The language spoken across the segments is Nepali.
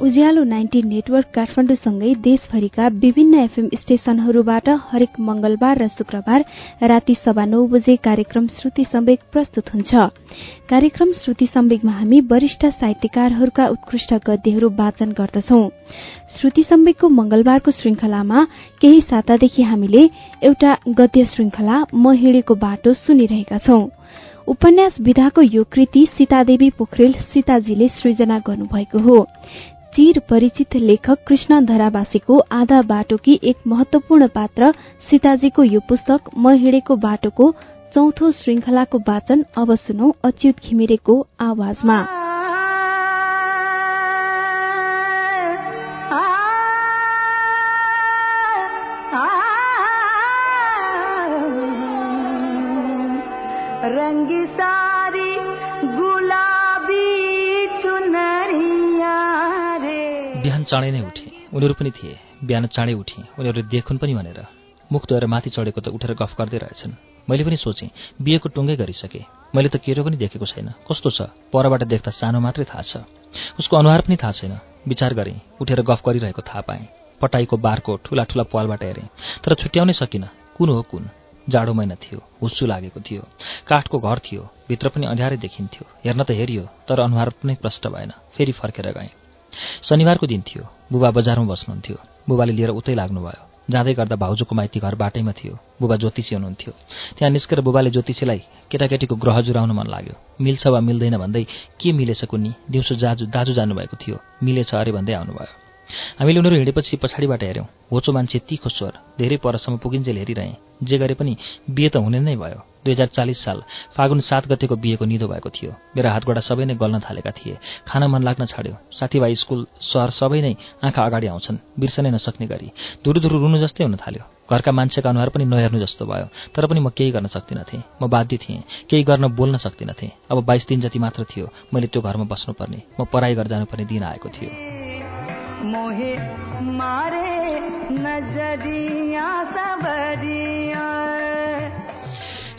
उज्यालो नाइन्टी नेटवर्क काठमाडौँसँगै देशभरिका विभिन्न एफएम स्टेशनहरूबाट हरेक मंगलबार र शुक्रबार राति सभा नौ बजे कार्यक्रम श्रुति सम्वेक प्रस्तुत हुन्छ। कार्यक्रम श्रुति सम्वेकमा हामी वरिष्ठ साहित्यकारहरूका उत्कृष्ट गद्यहरू वाचन गर्दछौ। श्रुति सम्वेकको मंगलबारको श्रृंखलामा केही सातादेखि हामीले एउटा गद्य श्रृंखला म हिँडेको बाटो सुनिरहेका छौं। उपन्यास विधाको यो कृति सीतादेवी पोखरेल सीताजीले सृजना गर्नुभएको हो। चिर परिचित लेखक कृष्ण धरावासीको आधा बाटोकी एक महत्वपूर्ण पात्र सीताजीको यो पुस्तक म हिँडेको बाटोको चौथो श्रृंखलाको वाचन अब सुनौ अच्युत घिमिरेको आवाजमा। रंगी सारी चाँडै नै उठे। उनीहरू पनि थिए। बिहान चाँडै उठे। उनीहरू देखुन् पनि भनेर। मुख धोएर माथि चढेको त उठेर गफ गर्दै रहेछन्। मैले पनि सोचेँ बिहेको टुङ्गै गरिसकेँ। मैले त केरो पनि देखेको छैन। कस्तो छ? परबाट देख्दा सानो मात्रै थाहा छ। उसको अनुहार पनि थाहा छैन। विचार गरेँ उठेर गफ गरिरहेको थाहा पाएँ। पटाईको बारको ठुला ठुला पालबाट हेरेँ। तर छुट्याउनै सकिनँ। कुन हो कुन? जाडो महिना थियो। हुस्सु लागेको थियो। काठको घर थियो। भित्र पनि अँध्यारै देखिन्थ्यो। हेर्न त हेरियो तर अनुहार पनि प्रष्ट भएन। फेरि फर्केर गएँ। शनिबारको दिन थियो। बुबा बजारमा बस्नुहुन्थ्यो। बुबाले लिएर उतै लाग्नुभयो। जाँदै गर्दा भाउजूको माइती घर बाटैमा थियो। बुबा ज्योतिषी हुनुहुन्थ्यो। त्यहाँ निस्केर बुबाले ज्योतिषीलाई केटाकेटीको ग्रह जुराउन मन लाग्यो। मिल्छ वा मिल्दैन भन्दै के मिलेछ कुनी दिउँसो जाजु दाजु जानुभएको थियो। मिलेछ अरे भन्दै आउनुभयो। हामीले उनीहरू हिँडेपछि पछाडिबाट हेऱ्यौँ होचो मान्छे तिखो स्वर धेरै परसम्म पुगिन्जेल हेरिरहेँ जे गरे पनि बिहे त हुने नै भयो। दुई हजार चालिस साल फागुन सात गतेको बिहेको निधो भएको थियो। मेरो हातगोडा सबै नै गल्न थालेका थिए। खाना मन लाग्न छाड्यो। साथीभाइ स्कुल सहर सबै नै आँखा अगाडि आउँछन् बिर्सनै नसक्ने गरी। धुरुधुरु रुनु जस्तै हुन थाल्यो। घरका मान्छेका अनुहार पनि नहेर्नु जस्तो भयो तर पनि म केही गर्न सक्दिनथेँ। म बाध्य थिएँ। केही गर्न बोल्न सक्दिनथेँ। अब बाइस दिन जति मात्र थियो मैले त्यो घरमा बस्नुपर्ने। म पढाइ गरेर जानुपर्ने दिन आएको थियो। मोहे मारे नज़रिया सबरिया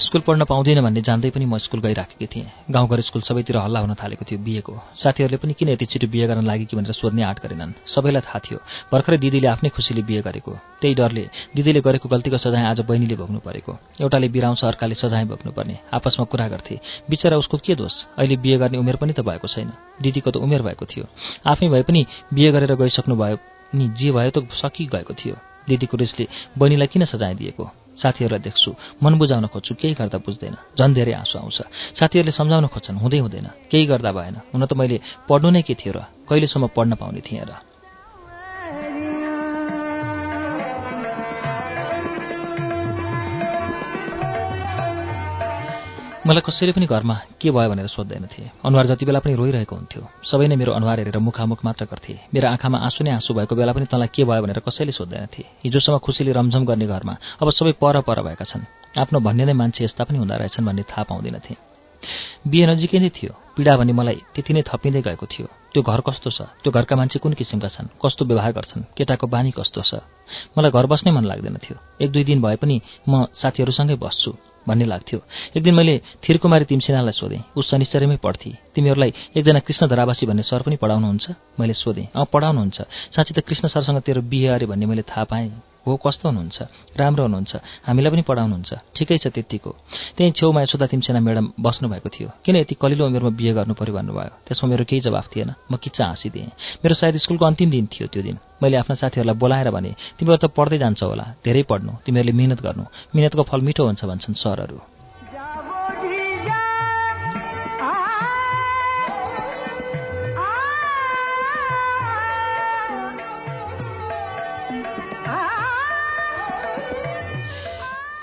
स्कुल पढ्न पाउँदैन भन्ने जान्दै पनि म स्कुल गइराखेकी थिएँ। गाउँघर स्कुल सबैतिर हल्ला हुन थालेको थियो बिहेको। साथीहरूले पनि किन यति छिटो बिहे गर्न लागि कि भनेर सोध्ने आँट गरेनन्। सबैलाई थाहा थियो भर्खरै दिदीले आफ्नै खुसीले बिहे गरेको। त्यही डरले दिदीले गरेको गल्तीको सजाय आज बहिनीले भोग्नु परेको। एउटाले बिराउँछ अर्काले सजाय भोग्नुपर्ने आपसमा कुरा गर्थे। बिचरा उसको के दोष? अहिले बिहे गर्ने उमेर पनि त भएको छैन। दिदीको त उमेर भएको थियो। आफै भए पनि बिहे गरेर गइसक्नु भयो नि जे भयो त सकि गएको थियो। दिदीको रिसले बहिनीलाई किन सजाय दिएको? साथीहरूलाई देख्छु मन बुझाउन खोज्छु केही गर्दा बुझ्दैन। झन् धेरै आँसु आउँछ। साथीहरूले सम्झाउन खोज्छन् हुँदै हुँदैन। केही गर्दा भएन। हुन त मैले पढ्नु नै के थियो र? कहिलेसम्म पढ्न पाउने थिएँ र? मलाई कसैले पनि घरमा के भयो भनेर सोध्दैनथे। अनुहार जति बेला पनि रोइरहेको हुन्थ्यो। सबै नै मेरो अनुहार हेरेर मुखामुख मात्र गर्थे। मेरो आँखामा आँसु नै आँसु भएको बेला पनि तँलाई के भयो भनेर कसैले सोध्दैनथे। हिजोसम्म खुसीले रमझम गर्ने घरमा अब सबै पर पर भएका छन्। आफ्नो भन्ने नै मान्छे यस्ता पनि हुँदो रहेछन् भन्ने थाहा पाउँदैनथे। बिहे नजिकै नै थियो। पीडा भने मलाई त्यति नै थपिँदै गएको थियो। त्यो घर कस्तो छ? त्यो घरका मान्छे कुन किसिमका छन्? कस्तो व्यवहार गर्छन्? केटाको बानी कस्तो छ? मलाई घर बस्नै मन लाग्दैन थियो। एक दुई दिन भए पनि म साथीहरूसँगै बस्छु। भन्ने लाग्थ्यो। एक दिन मैले थिरकुमारी तिमसेनालाई सोधेँ ऊ शनिश्चरमै पढ्थे तिमीहरूलाई एकजना कृष्ण धरावासी भन्ने सर पनि पढाउनुहुन्छ? मैले सोधेँ अँ पढाउनुहुन्छ। साँच्ची त कृष्ण सरसँग तेरो बिहे अरे भन्ने मैले थाहा पाएँ। हो कस्तो हुनुहुन्छ? राम्रो हुनुहुन्छ। हामीलाई पनि पढाउनुहुन्छ। ठिकै छ त्यत्तिको। त्यहीँ छेउमा यशोदा तिमसेना म्याडम बस्नुभएको थियो। किन यति कलिलो उमेरमा बिहे गर्नु पऱ्यो भन्नुभयो? त्यसमा मेरो केही जवाफ थिएन। म किच्चा हाँसिदिएँ। मेरो सायद स्कुलको अन्तिम दिन थियो त्यो दिन। मैले आफ्ना साथीहरूलाई बोलाएर भने तिमीहरू त पढ्दै जान्छ होला। धेरै पढ्नु। तिमीहरूले मिहिनेत गर्नु। मिहिनेतको फल मिठो हुन्छ भन्छन् सरहरू।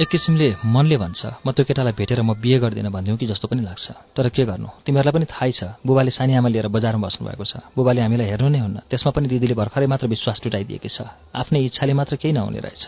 एक किसिमले मनले भन्छ म त्यो केटालाई भेटेर म बिहे गर्दिनँ भनिदिउँ कि जस्तो पनि लाग्छ। तर के गर्नु? तिमीहरूलाई पनि थाहै छ। बुबाले सानी आमा लिएर बजारमा बस्नुभएको छ। बुबाले हामीलाई हेर्नु नै हुन्न। त्यसमा पनि दिदीले भर्खरै मात्र विश्वास टुटाइदिएकी छ। आफ्नै इच्छाले मात्र केही नहुने रहेछ।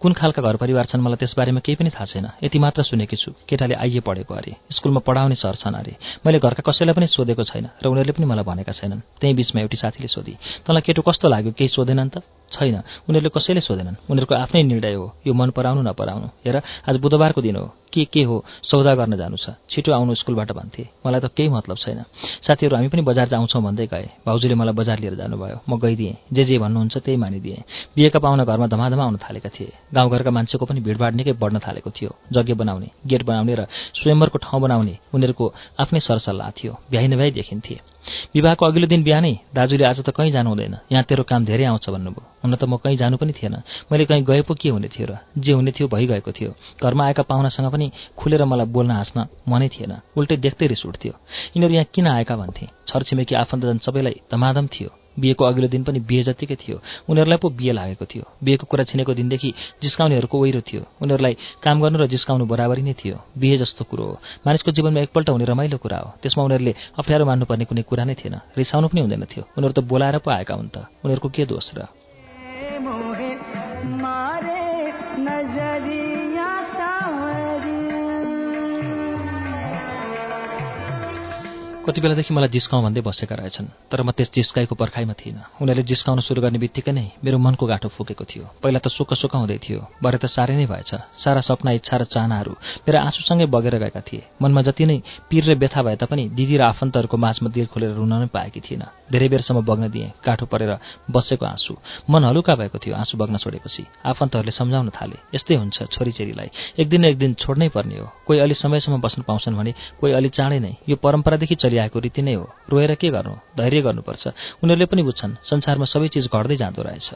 कुन खालका घर परिवार छन् मलाई त्यसबारेमा केही पनि थाहा छैन। यति मात्र सुनेकी छु। केटाले आइए पढेको अरे। स्कुलमा पढाउने सर छन् अरे। मैले घरका कसैलाई पनि सोधेको छैन र उनीहरूले पनि मलाई भनेका छैनन्। त्यही बिचमा एउटी साथीले सोधी तँलाई केटो कस्तो लाग्यो? केही सोधेनन् त? छैन। उनीहरूले कसैले सोधेनन्। उनीहरूको आफ्नै निर्णय हो। यो मन पराउनु नपराउनु। हेर आज बुधबारको दिन हो। के के हो? सौदा गर्न जानु छ। छिटो आउनु स्कुलबाट भन्थे। मलाई त केही मतलब छैन। साथीहरू हामी पनि बजार जाउँछौँ भन्दै गए। भाउजूले मलाई बजार लिएर जानुभयो। म गइदिएँ। जे जे भन्नुहुन्छ त्यही मानिदिएँ। बिहेका पाहुना घरमा धमाधमा आउन थालेका थिए। गाउँघरका मान्छेको पनि भिडभाड निकै बढ्न थालेको थियो। यज्ञ बनाउने गेट बनाउने र स्वयम्वरको ठाउँ बनाउने उनीहरूको आफ्नै सरसल्लाह थियो। भ्याइ नभ्याइ देखिन्थे। विवाहको अघिल्लो दिन बिहानै दाजुले आज त कहीँ जानु हुँदैन। यहाँ तेरो काम धेरै आउँछ भन्नुभयो। हुन त म कहीँ जानु पनि थिएन। मैले कहीँ गए पो के हुने थियो र? जे हुने थियो भइगएको थियो। घरमा आएका पाहुनासँग पनि खुलेर मलाई बोल्न हाँस्न मनै थिएन। उल्टै देख्दै रिस उठ्थ्यो। यिनीहरू यहाँ किन आएका भन्थे? छरछिमेकी आफन्तजन सबैलाई धमाधम थियो। बिहेको अघिल्लो दिन पनि बिहे जत्तिकै थियो उनीहरूलाई पो बिहे लागेको थियो। बिहेको कुरा छिनेको दिनदेखि जिस्काउनेहरूको ओहिरो थियो। उनीहरूलाई काम गर्नु र जिस्काउनु बराबरी नै थियो। बिहे जस्तो कुरो हो। मानिसको जीवनमा एकपल्ट हुने रमाइलो कुरा हो। त्यसमा उनीहरूले अप्ठ्यारो मान्नुपर्ने कुनै कुरा नै थिएन। रिसाउनु पनि हुँदैन थियो। उनीहरू त बोलाएर पो आएका हुन् त। उनीहरूको के दोष र? कति बेलादेखि मलाई जिस्काउँ भन्दै बसेका रहेछन् तर म त्यस जिस्काइको पर्खाइमा थिइनँ। उनीहरूले जिस्काउन सुरु गर्ने बित्तिकै नै मेरो मनको गाँठो फुकेको थियो। पहिला त सुख सुख हुँदै थियो। भरे त साह्रै नै भएछ। सारा सपना इच्छा र चाहनाहरू मेरो आँसुसँगै बगेर गएका थिए। मनमा जति नै पीर र व्यथा भए तापनि दिदी र आफन्तहरूको माझमा दिल खोलेर रुन नै पाएकी थिइनँ। धेरै बेरसम्म बग्न दिएँ गाँठो परेर बसेको आँसु। मन हलुका भएको थियो आँसु बग्न छोडेपछि। आफन्तहरूले सम्झाउन थाले यस्तै हुन्छ छोरीचेरीलाई एक दिन एक दिन छोड्नै पर्ने हो। कोही अलि समयसम्म बस्न पाउँछन् भने कोही अलि चाँडै नै। यो परम्परादेखि चलिआएको रीति नै हो। रोएर के गर्नु? धैर्य गर्नुपर्छ। उनीहरूले पनि बुझ्छन् संसारमा सबै चिज घट्दै जाँदो रहेछ।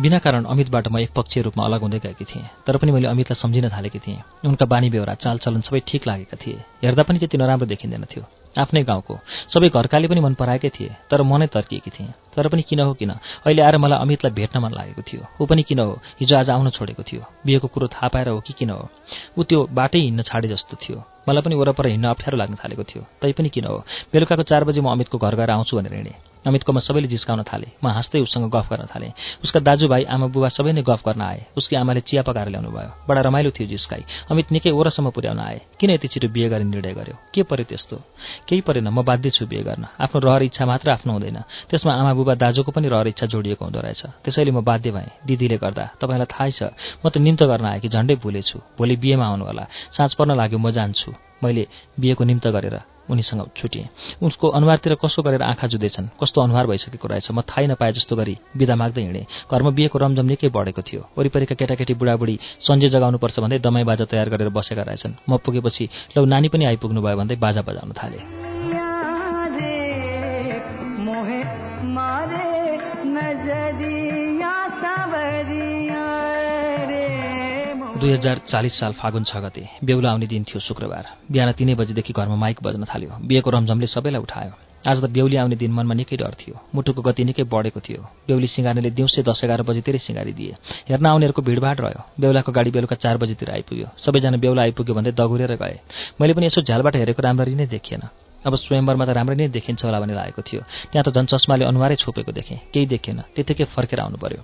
बिना कारण अमितबाट म एकपक्षीय रूपमा अलग हुँदै गएकी थिएँ तर पनि मैले अमितलाई सम्झिन थालेकी थिएँ। उनका बानी बेहोरा चालचलन सबै ठिक लागेका थिए। हेर्दा पनि त्यति नराम्रो देखिँदैन थियो। आफ्नै गाउँको। सबै घरकाले पनि मन पराएकै थिए तर म नै तर्किएकी थिएँ। तर पनि किन हो किन? अहिले आएर मलाई अमितलाई भेट्न मन लागेको थियो। ऊ पनि किन हो? हिजो आज आउन छोडेको थियो। बिहेको कुरो थाहा पाएर हो कि किन हो? ऊ त्यो बाटै हिँड्न छाडे जस्तो थियो। मलाई पनि वरपर हिँड्न अप्ठ्यारो लाग्न थालेको थियो। तैपनि किन हो? बेलुकाको चार बजी म अमितको घर गएर आउँछु भनेर हिँडेँ। अमितकोमा सबैले जिस्काउन थाले। म हाँस्दै उसँग गफ गर्न थालेँ। उसका दाजुभाइ आमा बुबा सबै नै गफ गर्न आए। उसकी आमाले चिया पकाएर ल्याउनु भयो। बडा रमाइलो थियो जिस्काई। अमित निकै ओरसम्म पुर्याउन आए। किन यति छिटो बिहे गर्ने निर्णय गर्यो? के पर्यो त्यस्तो? केही परेन। म बाध्य छु बिहे गर्न। आफ्नो रहर इच्छा मात्र आफ्नो हुँदैन। त्यसमा आमा बुबा दाजुको पनि रहर इच्छा जोडिएको हुँदो रहेछ। त्यसैले म बाध्य भएँ। दिदीले गर्दा तपाईँलाई थाहै छ। म त निम्त गर्न आएँ कि झन्डै भुलेछु। भोलि बिहेमा आउनु होला साँझ पर्न लाग्यो म जान्छु। मैले बिहेको निम्त गरेर उनीसँग छुटिएँ उसको अनुहारतिर कसो गरेर आँखा जुँदैछन् कस्तो अनुहार भइसकेको रहेछ म थाहै नपाए जस्तो गरी बिदा माग्दै हिँडेँ। घरमा बिहेको रमझम निकै बढेको थियो। वरिपरिका केटाकेटी बुढाबुढी सन्जे जगाउनुपर्छ भन्दै दमाई बाजा तयार गरेर बसेका रहेछन्। म पुगेपछि लौ नानी पनि आइपुग्नु भयो भन्दै बाजा बजाउन थाले। दुई हजार चालिस साल फागुन छ गते बेहुला आउने दिन थियो शुक्रबार। बिहान तिनै बजीदेखि घरमा माइक बज्न थाल्यो। बिहेको रमझमले सबैलाई उठायो। आज त बेहुली आउने दिन मनमा निकै डर थियो। मुटुको गति निकै बढेको थियो। बेहुली सिँगार्नेले दिउँसै दस एघार बजीतिरै सिँगारिदिए हेर्न आउनेहरूको भिडभाड रह्यो। बेहुलाको गाडी बेलुका चार बजीतिर आइपुग्यो। सबैजना बेहुला आइपुग्यो भन्दै दगुरेर गए। मैले पनि यसो झ्यालबाट हेरेको राम्ररी नै देखिएन। अब स्वयम्वरमा त राम्रै नै देखिन्छ होला भन्ने लागेको थियो। त्यहाँ त झन् चस्माले अनुहारै छोपेको देखेँ। केही देखिएन त्यतिकै फर्केर आउनु पर्यो।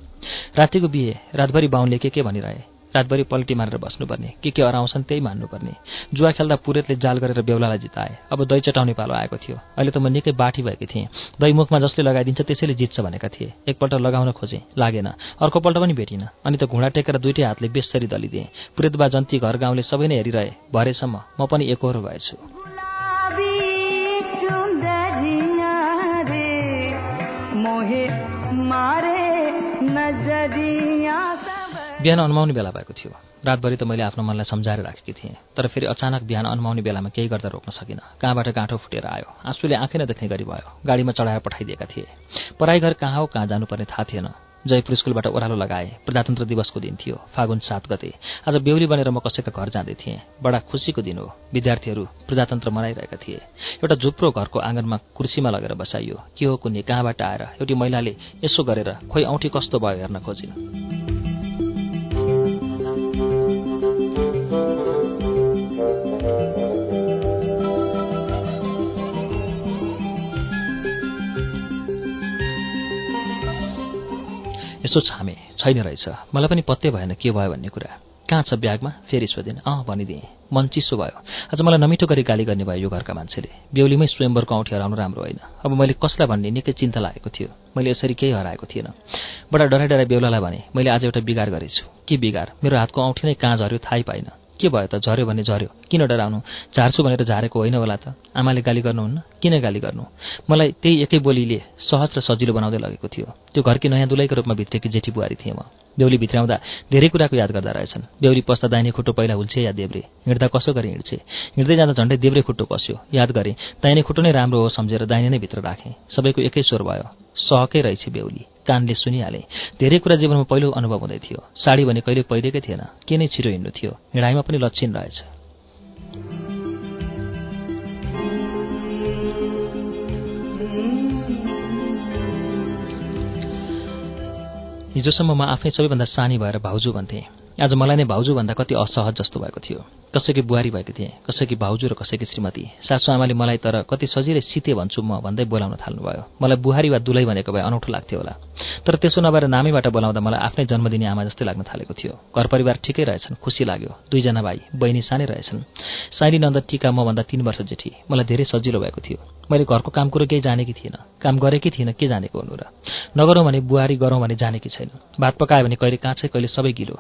रातिको बिहे। रातभरि बाहुनले के के भनिरहे? रातभरि पल्टी मारेर बस्नुपर्ने। के के हराउँछन् त्यही मान्नुपर्ने। जुवा खेल्दा पुरेतले जाल गरेर बेहुलालाई जिताए। अब दही चटाउने पालो आएको थियो। अहिले त म निकै बाठी भएकी थिएँ। दही मुखमा जसले लगाइदिन्छ त्यसैले जित्छ भनेका थिए। एकपल्ट लगाउन खोजेँ। लागेन। अर्कोपल्ट पनि भेटिनँ। अनि त घुँडा टेकेर दुइटै हातले बेसरी दलिदिएँ। पुरेतबा जन्ती घर गाउँले सबै नै हेरिरहे भरेसम्म म पनि एकहोरो भएछु। बिहान अनुमाउने बेला भएको थियो। रातभरि त मैले आफ्नो मनलाई सम्झाएर राखेकी थिएँ तर फेरि अचानक बिहान अनुमाउने बेलामा केही गर्दा रोक्न सकिनँ। कहाँबाट गाँठो फुटेर आयो? आँसुले आँखै नदेख्ने गरी भयो। गाडीमा चढाएर पठाइदिएका थिए। पराई घर कहाँ हो कहाँ जानुपर्ने थाहा थिएन। जयपुर स्कुलबाट ओह्रालो लगाए। प्रजातन्त्र दिवसको दिन थियो फागुन सात गते। आज बेहुली बनेर म कसैका घर जाँदै थिएँ। बडा खुसीको दिन हो। विद्यार्थीहरू प्रजातन्त्र मनाइरहेका थिए। एउटा झुप्रो घरको आँगनमा कुर्सीमा लगेर बसाइयो। के हो कुन्नी कहाँबाट आएर? एउटी महिलाले यसो गरेर खोइ औँठी कस्तो भयो हेर्न खोजिन्। यसो छामे छैन रहेछ। मलाई पनि पत्तै भएन के भयो भन्ने कुरा। कहाँ छ ब्यागमा? फेरि सोधिन्। अँ भनिदिएँ। मन चिसो भयो। आज मलाई नमिठो गरी गाली गर्ने भयो यो घरका मान्छेले। बेहुलीमै स्वयम्वरको औँठी हराउनु राम्रो होइन। अब मैले कसलाई भन्ने निकै चिन्ता लागेको थियो। मैले यसरी केही हराएको थिएन। बडा डराइ डराइ बेहुलालाई भने मैले आज एउटा बिगार गरेछु। के बिगार? मेरो हातको औँठी नै कहाँ झऱ्यो थाहै पाइनँ। के भयो त? झऱ्यो भने झऱ्यो। किन डराउनु? झार्छु भनेर झारेको होइन होला त। आमाले गाली गर्नुहुन्न? किन गाली गर्नु? मलाई त्यही एकै बोलीले सहज र सजिलो बनाउँदै लगेको थियो। त्यो घरकी नयाँ दुलैको रूपमा भित्रेकी जेठी बुहारी थिएँ म। बेहुली भित्राउँदा धेरै कुराको याद गर्दा रहेछन्। बेहुली पस्दा दाहिने खुट्टो पहिला हुल्छे या देब्रे? हिँड्दा कसो गरी हिँड्छे? हिँड्दै जाँदा झन्डै देब्रे खुट्टो पस्यो। याद गरेँ दाहिने खुट्टो नै राम्रो हो सम्झेर दाहिने नै भित्र राखेँ। सबैको एकै स्वर भयो। सहकै रहेछ बेहुली। कानले सुनिहाले। धेरै कुरा जीवनमा पहिलो अनुभव हुँदै थियो। साडी भने कहिले पहिरेकै थिएन। के नै छिटो हिँड्नु थियो। हिँडाइमा पनि लक्षण रहेछ। हिजोसम्म म आफै सबैभन्दा सानी भएर भाउजू भन्थेँ। आज मलाई नै भाउजू भन्दा कति असहज जस्तो भएको थियो। कसैकी बुहारी भएको थिएँ कसैकी भाउजू र कसैकी श्रीमती। सासु आमाले मलाई तर कति सजिलै सिते भन्छु म भन्दै बोलाउन थाल्नुभयो। मलाई बुहारी वा दुलै भनेको भए अनौठो लाग्थ्यो होला। तर त्यसो नभएर नामैबाट बोलाउँदा मलाई आफ्नै जन्मदिने आमा जस्तै लाग्न थालेको थियो। घर परिवार ठिकै रहेछन् खुसी लाग्यो। दुईजना भाइ बहिनी सानै रहेछन्। साइली नन्द टिका मभन्दा तिन वर्ष जेठी। मलाई धेरै सजिलो भएको थियो। मैले घरको काम कुरो केही जानेकी थिइनँ काम गरेकै थिइनँ के जानेको हुनु र? नगरौँ भने बुहारी गरौँ भने जानेकी छैन। भात पकायो भने कहिले काँचै कहिले सबै गिलो।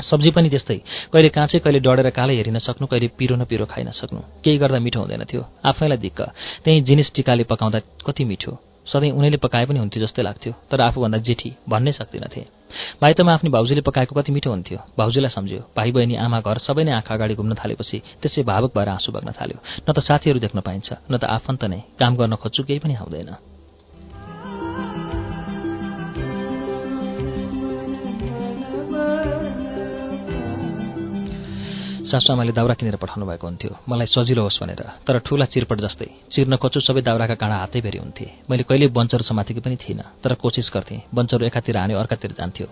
सब्जी पनि त्यस्तै। कहिले काँचै कहिले डढेर कालै हेरिन सक्नु कहिले पिरो न पिरो खाइन सक्नु। केही गर्दा मिठो हुँदैन थियो। आफैलाई दिक्क। त्यही जिनिस टिकाले पकाउँदा कति मिठो। सधैँ उनीले पकाए पनि हुन्थ्यो जस्तै लाग्थ्यो। तर आफूभन्दा जेठी भन्नै सक्दिनथे। म आफ्नो भाउजूले पकाएको कति मिठो हुन्थ्यो। भाउजूलाई सम्झ्यो। भाइ बहिनी आमा घर सबै नै आँखा अगाडि घुम्न थालेपछि त्यसै भावुक भएर आँसु बग्न थाल्यो। न त साथीहरू देख्न पाइन्छ न त आफन्त नै। काम गर्न खोज्छु केही पनि आउँदैन। सासुआमाले दाउरा किनेर पठाउनु भएको हुन्थ्यो। मलाई सजिलो होस् भनेर। तर ठुला चिरपट जस्तै। चिर्न खोज्छु सबै दाउराका काँडा हातै भेरी हुन्थे। मैले कहिले बन्चर समातेकी पनि थिइनँ। तर कोसिस गर्थेँ। बन्चर एकातिर हान्यो अर्कातिर जान्थ्यो।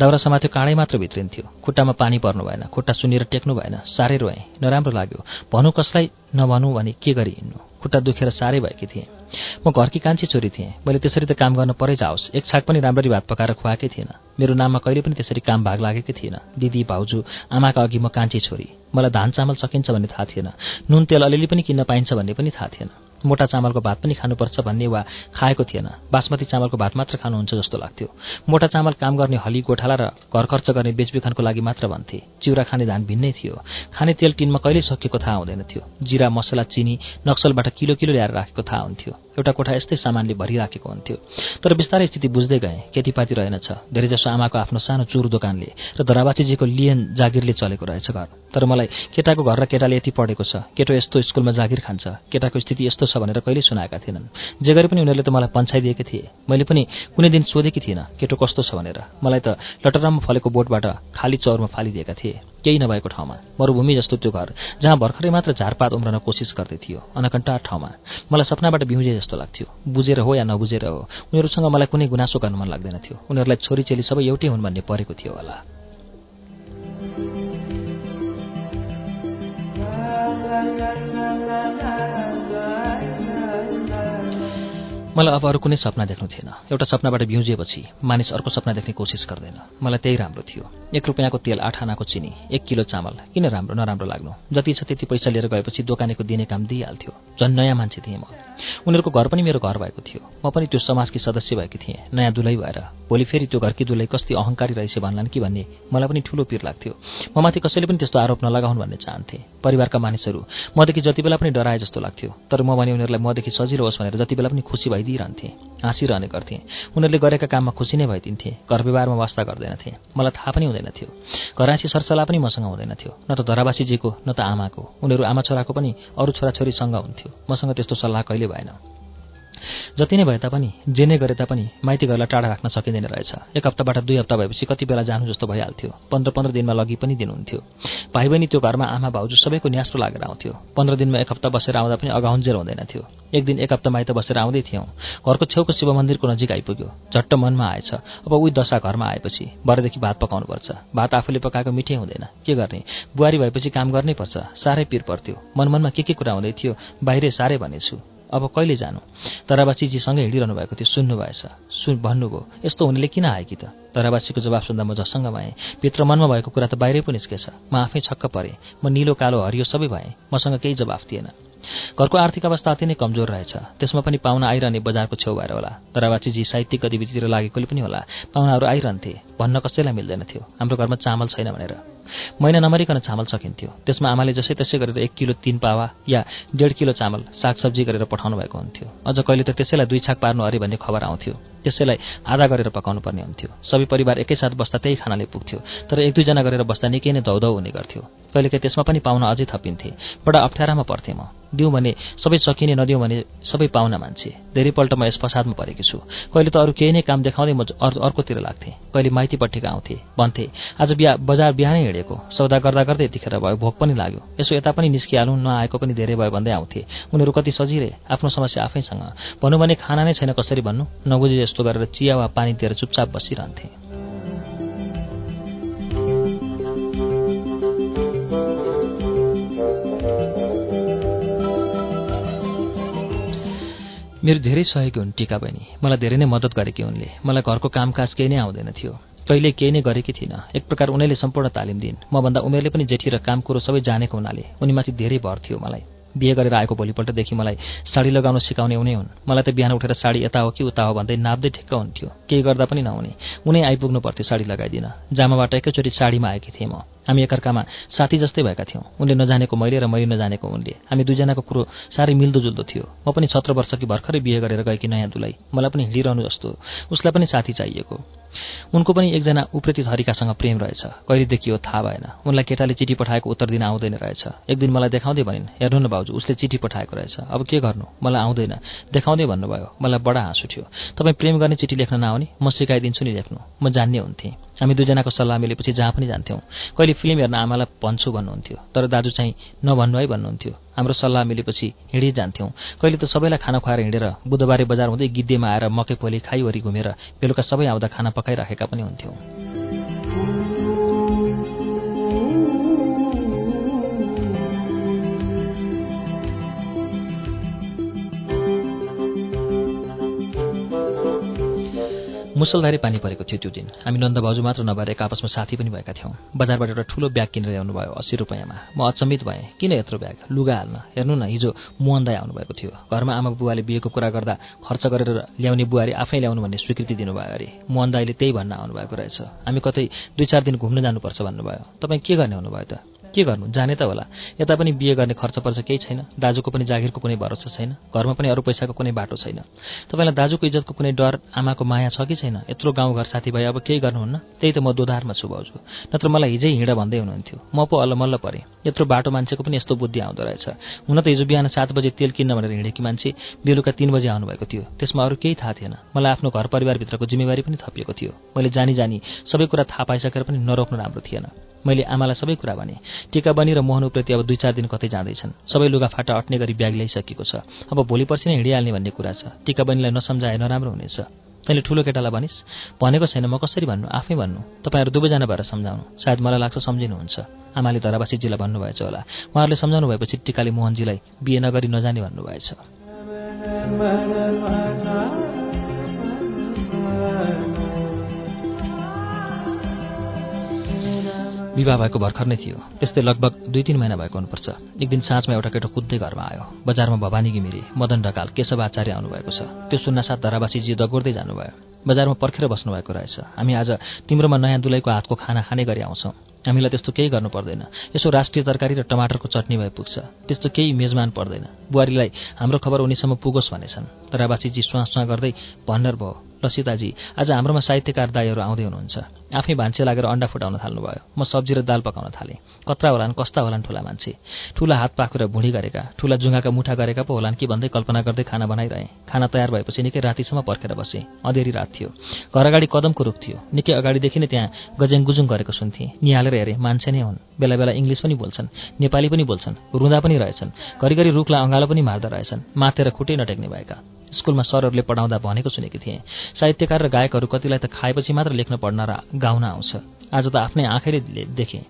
दाउरा समात्यो काँडै मात्र भित्रिन्थ्यो। खुट्टामा पानी पर्नु भएन। खुट्टा सुनेर टेक्नु भएन। साह्रै रोएँ। नराम्रो लाग्यो। भनौँ कसलाई नभनौँ भने के गरी हिँड्नु? खुट्टा दुखेर साह्रै भएकी थिएँ। म घरकी कान्छी छोरी थिएँ। मैले त्यसरी त काम गर्न परै जाओस्। एक छाक पनि राम्ररी भात पकाएर खुवाएकै थिएन मेरो नाममा कहिले पनि त्यसरी काम भाग लागेकै थिएन दिदी भाउजू आमाका अघि म कान्छी छोरी। मलाई धान चामल सकिन्छ भन्ने थाहा थिएन। नुन तेल अलिअलि पनि किन्न पाइन्छ भन्ने पनि थाहा थिएन। मोटा चामलको भात पनि खानुपर्छ भन्ने वा खाएको थिएन। बासमती चामलको भात मात्र खानुहुन्छ जस्तो लाग्थ्यो। मोटा चामल काम गर्ने हली गोठाला र घर खर्च गर्ने बेचबिखनको लागि मात्र भन्थे। चिउरा खाने धान भिन्नै थियो। खाने तेल टिनमा कहिले सकिएको थाहा हुँदैन थियो। जिरा मसला चिनी नक्सलबाट किलो किलो ल्याएर राखेको थाहा हुन्थ्यो। एउटा कोठा यस्तै सामानले भरिराखेको हुन्थ्यो। तर बिस्तारै स्थिति बुझ्दै गएँ खेतीपाती रहेनछ। धेरैजसो आमाको आफ्नो सानो चुर दोकानले र धराबासीजीको लियन जागिरले चलेको रहेछ घर। तर मलाई केटाको घर र केटाले यति पढेको छ। केटो यस्तो स्कुलमा जागिर खान्छ। केटाको स्थिति यस्तो छ भनेर कहिले सुनाएका थिएनन्। जे गरे पनि उनीहरूले त मलाई पन्छाइदिएकै थिए। मैले पनि कुनै दिन सोधेकी थिइनँ केटो कस्तो छ भनेर। मलाई त लटराममा फलेको बोटबाट खाली चौरमा फालिदिएका थिए। केही नभएको ठाउँमा मरुभूमि जस्तो त्यो घर जहाँ भर्खरै मात्र झारपात उम्रन कोसिस गर्दै थियो अनकन्टा ठाउँमा। मलाई सपनाबाट बिउजे जस्तो लाग्थ्यो। बुझेर हो या नबुझेर हो उनीहरूसँग मलाई कुनै गुनासो गर्नु मन लाग्दैन थियो। उनीहरूलाई छोरीचेली सबै एउटै हुन् भन्ने परेको थियो होला। मलाई अब अरू कुनै सपना देख्नु थिएन। एउटा सपनाबाट बिउजिएपछि मानिस अर्को सपना देख्ने कोसिस गर्दैन। मलाई त्यही राम्रो थियो। एक रुपियाँको तेल आठ आनाको चिनी एक किलो चामल। किन राम्रो नराम्रो लाग्नु? जति छ त्यति पैसा लिएर गएपछि दोकानेको दिने काम दिइहाल्थ्यो। झन् नयाँ मान्छे थिएँ म। उनीहरूको घर पनि मेरो घर भएको थियो। म पनि त्यो समाजकी सदस्य भएकी थिएँ। नयाँ दुलै भएर। भोलि फेरि त्यो घरकी दुलै कस्ती अहङ्कारी रहेछ भन्लान् कि भन्ने मलाई पनि ठुलो पिर लाग्थ्यो। म माथि कसैले पनि त्यस्तो आरोप नलगाउन् भन्ने चाहन्थे। परिवारका मानिसहरू मदेखि जति बेला पनि डराए जस्तो लाग्थ्यो। तर म भने उनीहरूलाई मदेखि सजिलो होस् भनेर जति बेला पनि खुसी भइदिइरहन्थे हाँसिरहने गर्थे। उनीहरूले गरेका काममा खुसी नै भइदिन्थे घर व्यवहारमा वास्ता गर्दैनथे। मलाई थाहा पनि हुँदैन थियो घराँसी सरसल्लाह पनि मसँग हुँदैन थियो न त धरावासीजीको न त आमाको। उनीहरू आमा छोराको पनि अरू छोराछोरीसँग हुन्थ्यो। मसँग त्यस्तो सल्लाह कहिले भएन। जति नै भए तापनि जे नै गरे तापनि माइती घरलाई टाढा राख्न सकिँदैन रहेछ। एक हप्ताबाट दुई हप्ता भएपछि कति बेला जानु जस्तो भइहाल्थ्यो। पन्ध्र पन्ध्र दिनमा लगी पनि दिनुहुन्थ्यो। भाइ बहिनी त्यो घरमा आमा भाउजू सबैको न्यास्रो लागेर आउँथ्यो। पन्ध्र दिनमा एक हप्ता बसेर आउँदा पनि अगाउन्जेर हुँदैन थियो। एक दिन एक हप्ता माइत बसेर आउँदै थियौँ। घरको छेउको शिव मन्दिरको नजिक आइपुग्यो। झट्ट मनमा आएछ। अब उही दशा घरमा आएपछि भरेदेखि भात पकाउनुपर्छ। भात आफूले पकाएको मिठै हुँदैन। के गर्ने? बुहारी भएपछि काम गर्नै पर्छ। साह्रै पिर पर्थ्यो। मनमनमा के के कुरा हुँदै थियो? बाहिरै साह्रै भनेछु। अब कहिले जानु? तराबासीजीसँगै हिँडिरहनु भएको थियो। सुन्नुभएछ सुन भन्नुभयो यस्तो हुनेले किन आएकी त? तराबासीको जवाब सुन्दा म झसङ्ग भएँ। भित्र मनमा भएको कुरा त बाहिरै पो निस्केछ। म आफै छक्क परेँ। म निलो कालो हरियो सबै भएँ। मसँग केही जवाफ थिएन। घरको आर्थिक अवस्था अति नै कमजोर रहेछ। त्यसमा पनि पाहुना आइरहने बजारको छेउ भएर होला। तराबाचीजी साहित्यिक गतिविधितिर लागेकोले पनि होला। पाहुनाहरू आइरहन्थे। भन्न कसैलाई मिल्दैन थियो। हाम्रो घरमा चामल छैन भनेर। महिना नमरिकन चामल सकिन्थ्यो। त्यसमा आमाले जसै त्यसै गरेर एक किलो तिन पावा या डेढ किलो चामल सागसब्जी गरेर पठाउनु भएको हुन्थ्यो। अझ कहिले त त्यसैलाई दुई छाक पार्नु अरे भन्ने खबर आउँथ्यो। त्यसैलाई आधा गरेर पकाउनु पर्ने हुन्थ्यो। सबै परिवार एकैसाथ बस्दा त्यही खानाले पुग्थ्यो। तर एक दुईजना गरेर बस्दा निकै नै धौधौ हुने गर्थ्यो। कहिलेकाहीँ त्यसमा पनि पाउन अझै थपिन्थे। बडा अप्ठ्यारामा पर्थेँ म। दिउँ भने सबै सकिने नदिउँ भने सबै पाहुना मान्छे। धेरैपल्ट म यस फसादमा परेकी छु। कहिले त अरू केही नै काम देखाउँदै म अर्कोतिर लाग्थेँ। कहिले माइतीपट्टिको आउँथे। भन्थे आज बिहा बजार बिहानै हिँडेको। सौदा गर्दा गर्दै यतिखेर भयो। भोक पनि लाग्यो। यसो यता पनि निस्किहालौँ नआएको पनि धेरै भयो भन्दै आउँथे। उनीहरू कति सजिले आफ्नो समस्या आफैसँग। भनौँ भने खाना नै छैन कसरी भन्नु? नबुझे जस्तो गरेर चिया वा पानी दिएर चुपचाप बसिरहन्थे। मेरो धेरै सहयोगी हुन् टिका बहिनी। मलाई धेरै नै मद्दत गरेकी उनले। मलाई घरको कामकाज केही नै आउँदैन थियो। कहिले केही नै गरेकी थिइनँ। एक प्रकार उनीले सम्पूर्ण तालिम दिइन्। मभन्दा उमेरले पनि जेठी र काम कुरो सबै जानेको हुनाले उनीमाथि धेरै भर थियो मलाई। बिहे गरेर आएको भोलिपल्टदेखि मलाई साडी लगाउन सिकाउने उनी हुन्। मलाई त बिहान उठेर साडी यता हो कि उता हो भन्दै नाप्दै ठिक्क हुन्थ्यो। केही गर्दा पनि नहुने। उनै आइपुग्नु पर्थ्यो साडी लगाइदिन। जामाबाट एकैचोटि साडीमा आएकी थिएँ म। हामी एकअर्कामा साथी जस्तै भएका थियौँ। उनले नजानेको मैले र मैले नजानेको उनले। हामी दुईजनाको कुरो साह्रै मिल्दोजुल्दो थियो। म पनि सत्र वर्षकी भर्खरै बिहे गरेर गएकी नयाँ दुलाई। मलाई पनि हिँडिरहनु जस्तो। उसलाई पनि साथी चाहिएको। उनको पनि एकजना उप्रेती थरीकासँग प्रेम रहेछ। कहिलेदेखि हो थाहा भएन। उनलाई केटाले चिठी पठाएको उत्तर दिन आउँदैन रहेछ। एक दिन मलाई देखाउँदै भनिन् हेर्नु न भाउजू उसले चिठी पठाएको रहेछ। अब के गर्नु? मलाई आउँदैन। देखाउँदै भन्नुभयो। मलाई बडा हाँसु थियो। तपाईँ प्रेम गर्ने चिठी लेख्न नआउने म सिकाइदिन्छु नि लेख्नु। म जान्ने हुन्थेँ। हामी दुईजनाको सल्लाह मिलेपछि जहाँ पनि जान्थ्यौँ। कहिले फिल्म हेर्न आमालाई भन्छु भन्नुहुन्थ्यो तर दाजु चाहिँ नभन्नु है भन्नुहुन्थ्यो। हाम्रो सल्लाह मिलेपछि हिँडी जान्थ्यौँ। कहिले त सबैलाई खाना खुवाएर हिँडेर बुधबारे बजार हुँदै गिद्धेमा आएर मकै पोली खाइवरी घुमेर बेलुका सबै आउँदा खाना पकाइराखेका पनि हुन्थ्यौँ। मुसलधारी पानी परेको थियो त्यो दिन। हामी नन्द भाउजू मात्र नभएर एक आपसमा साथी पनि भएका थियौँ। बजारबाट एउटा ठुलो ब्याग किनेर भयो अस्सी रुपियाँमा। म अचम्मित भएँ किन यत्रो ब्याग? लुगा हाल्न। हेर्नु न हिजो मोहन दाई आउनुभएको थियो। घरमा आमा बुवाले बिहेको कुरा गर्दा खर्च गरेर ल्याउने बुहारी आफै ल्याउनु भन्ने स्वीकृति दिनुभयो अरे। मोहन दाईले त्यही भन्न आउनुभएको रहेछ। हामी कतै दुई चार दिन घुम्न जानुपर्छ भन्नुभयो। तपाईँ के गर्ने हुनुभयो त? के गर्नु? जाने त होला। यता पनि बिहे गर्ने खर्च पर्छ केही छैन। दाजुको पनि जागिरको कुनै भरोसा छैन। घरमा पनि अरू पैसाको कुनै बाटो छैन। तपाईँलाई दाजुको इज्जतको कुनै डर आमाको माया छ कि छैन? यत्रो गाउँघर साथीभाइ अब केही गर्नुहुन्न? त्यही त म दोधारमा छु भाउजू। नत्र मलाई हिजै हिँड भन्दै हुनुहुन्थ्यो। म पो अल्लमल्ल परेँ। यत्रो बाटो मान्छेको पनि यस्तो बुद्धि आउँदो रहेछ। हुन त हिजो बिहान सात बजे तेल किन्न भनेर हिँडेकी मान्छे बेलुका तिन बजे आउनुभएको थियो। त्यसमा अरू केही थाहा थिएन। मलाई आफ्नो घर परिवारभित्रको जिम्मेवारी पनि थपिएको थियो। मैले जानी जानी सबै कुरा थाहा पाइसकेर पनि नरोक्नु राम्रो थिएन। मैले आमालाई सबै कुरा भने टिका बनी र मोहन उप्रति अब दुई चार दिन कतै जाँदैछन्। सबै लुगाफाटा अट्ने गरी ब्याग ल्याइसकेको छ। अब भोलि पर्सि नै हिँडिहाल्ने भन्ने कुरा छ। टिका बनीलाई नसम्झाए नराम्रो हुनेछ। तैँले ठुलो केटालाई भनिस् भनेको छैन म कसरी भन्नु आफै भन्नु। तपाईँहरू दुवैजना भएर सम्झाउनु। सायद मलाई लाग्छ सम्झिनुहुन्छ। आमाले धरावासीजीलाई भन्नुभएछ होला। उहाँहरूले सम्झाउनु भएपछि टिकाले मोहनजीलाई बिहे नगरी नजाने भन्नुभएछ। विवाह भएको भर्खर नै थियो। त्यस्तै लगभग दुई तिन महिना भएको हुनुपर्छ। एक दिन साँझमा एउटा केटो कुद्दै घरमा आयो। बजारमा भवानी घिमिरे मदन ढकाल केशव आचार्य आउनुभएको छ। त्यो सुन्नासाथ धरावासीजी दगोर्दै जानुभयो। बजारमा पर्खेर बस्नुभएको रहेछ। हामी आज तिम्रोमा नयाँ दुलैको हातको खाना खाने गरी आउँछौँ। हामीलाई त्यस्तो केही गर्नु पर्दैन। यसो राष्ट्रिय तरकारी र टमाटरको चटनी भए पुग्छ। त्यस्तो केही मेजमान पर्दैन। बुहारीलाई हाम्रो खबर उनीसम्म पुगोस् भनेछन् धरावासीजी स्वाँ स्वाँ गर्दै भन्नर भयो ल सीताजी आज हाम्रोमा साहित्यकार दाईहरू आउँदै हुनुहुन्छ। आफै भान्से लागेर अन्डा फुटाउन थाल्नुभयो। म सब्जी र दाल पकाउन थालेँ। कत्रा होलान् कस्ता होलान् ठुला मान्छे। ठुला हात पाखेर भुँडी गरेका ठुला जुङ्गाका मुठा गरेका पो होलान् कि भन्दै कल्पना गर्दै खाना बनाइरहेँ। खाना तयार भएपछि निकै रातिसम्म पर्खेर बसेँ। अँधेरी रात थियो। घर अगाडि कदमको रुख थियो। निकै अगाडिदेखि नै त्यहाँ गजेङ गुजुङ गरेको सुन्थेँ। निहालेर हेरेँ मान्छे नै हुन्। बेला बेला इङ्ग्लिस पनि बोल्छन् नेपाली पनि बोल्छन् रुँदा पनि रहेछन्। घरिघरि रुखलाई अँगालो पनि मार्दा रहेछन्। मातेर खुट्टै नटेक्ने भएका। स्कुलमा सरहरूले पढाउँदा भनेको सुनेकी थिएँ। साहित्यकार र गायकहरू कतिलाई त खाएपछि मात्र लेख्न पढ्न र गाउन आउँछ। आज त आफ्नै आँखैले देखेँ।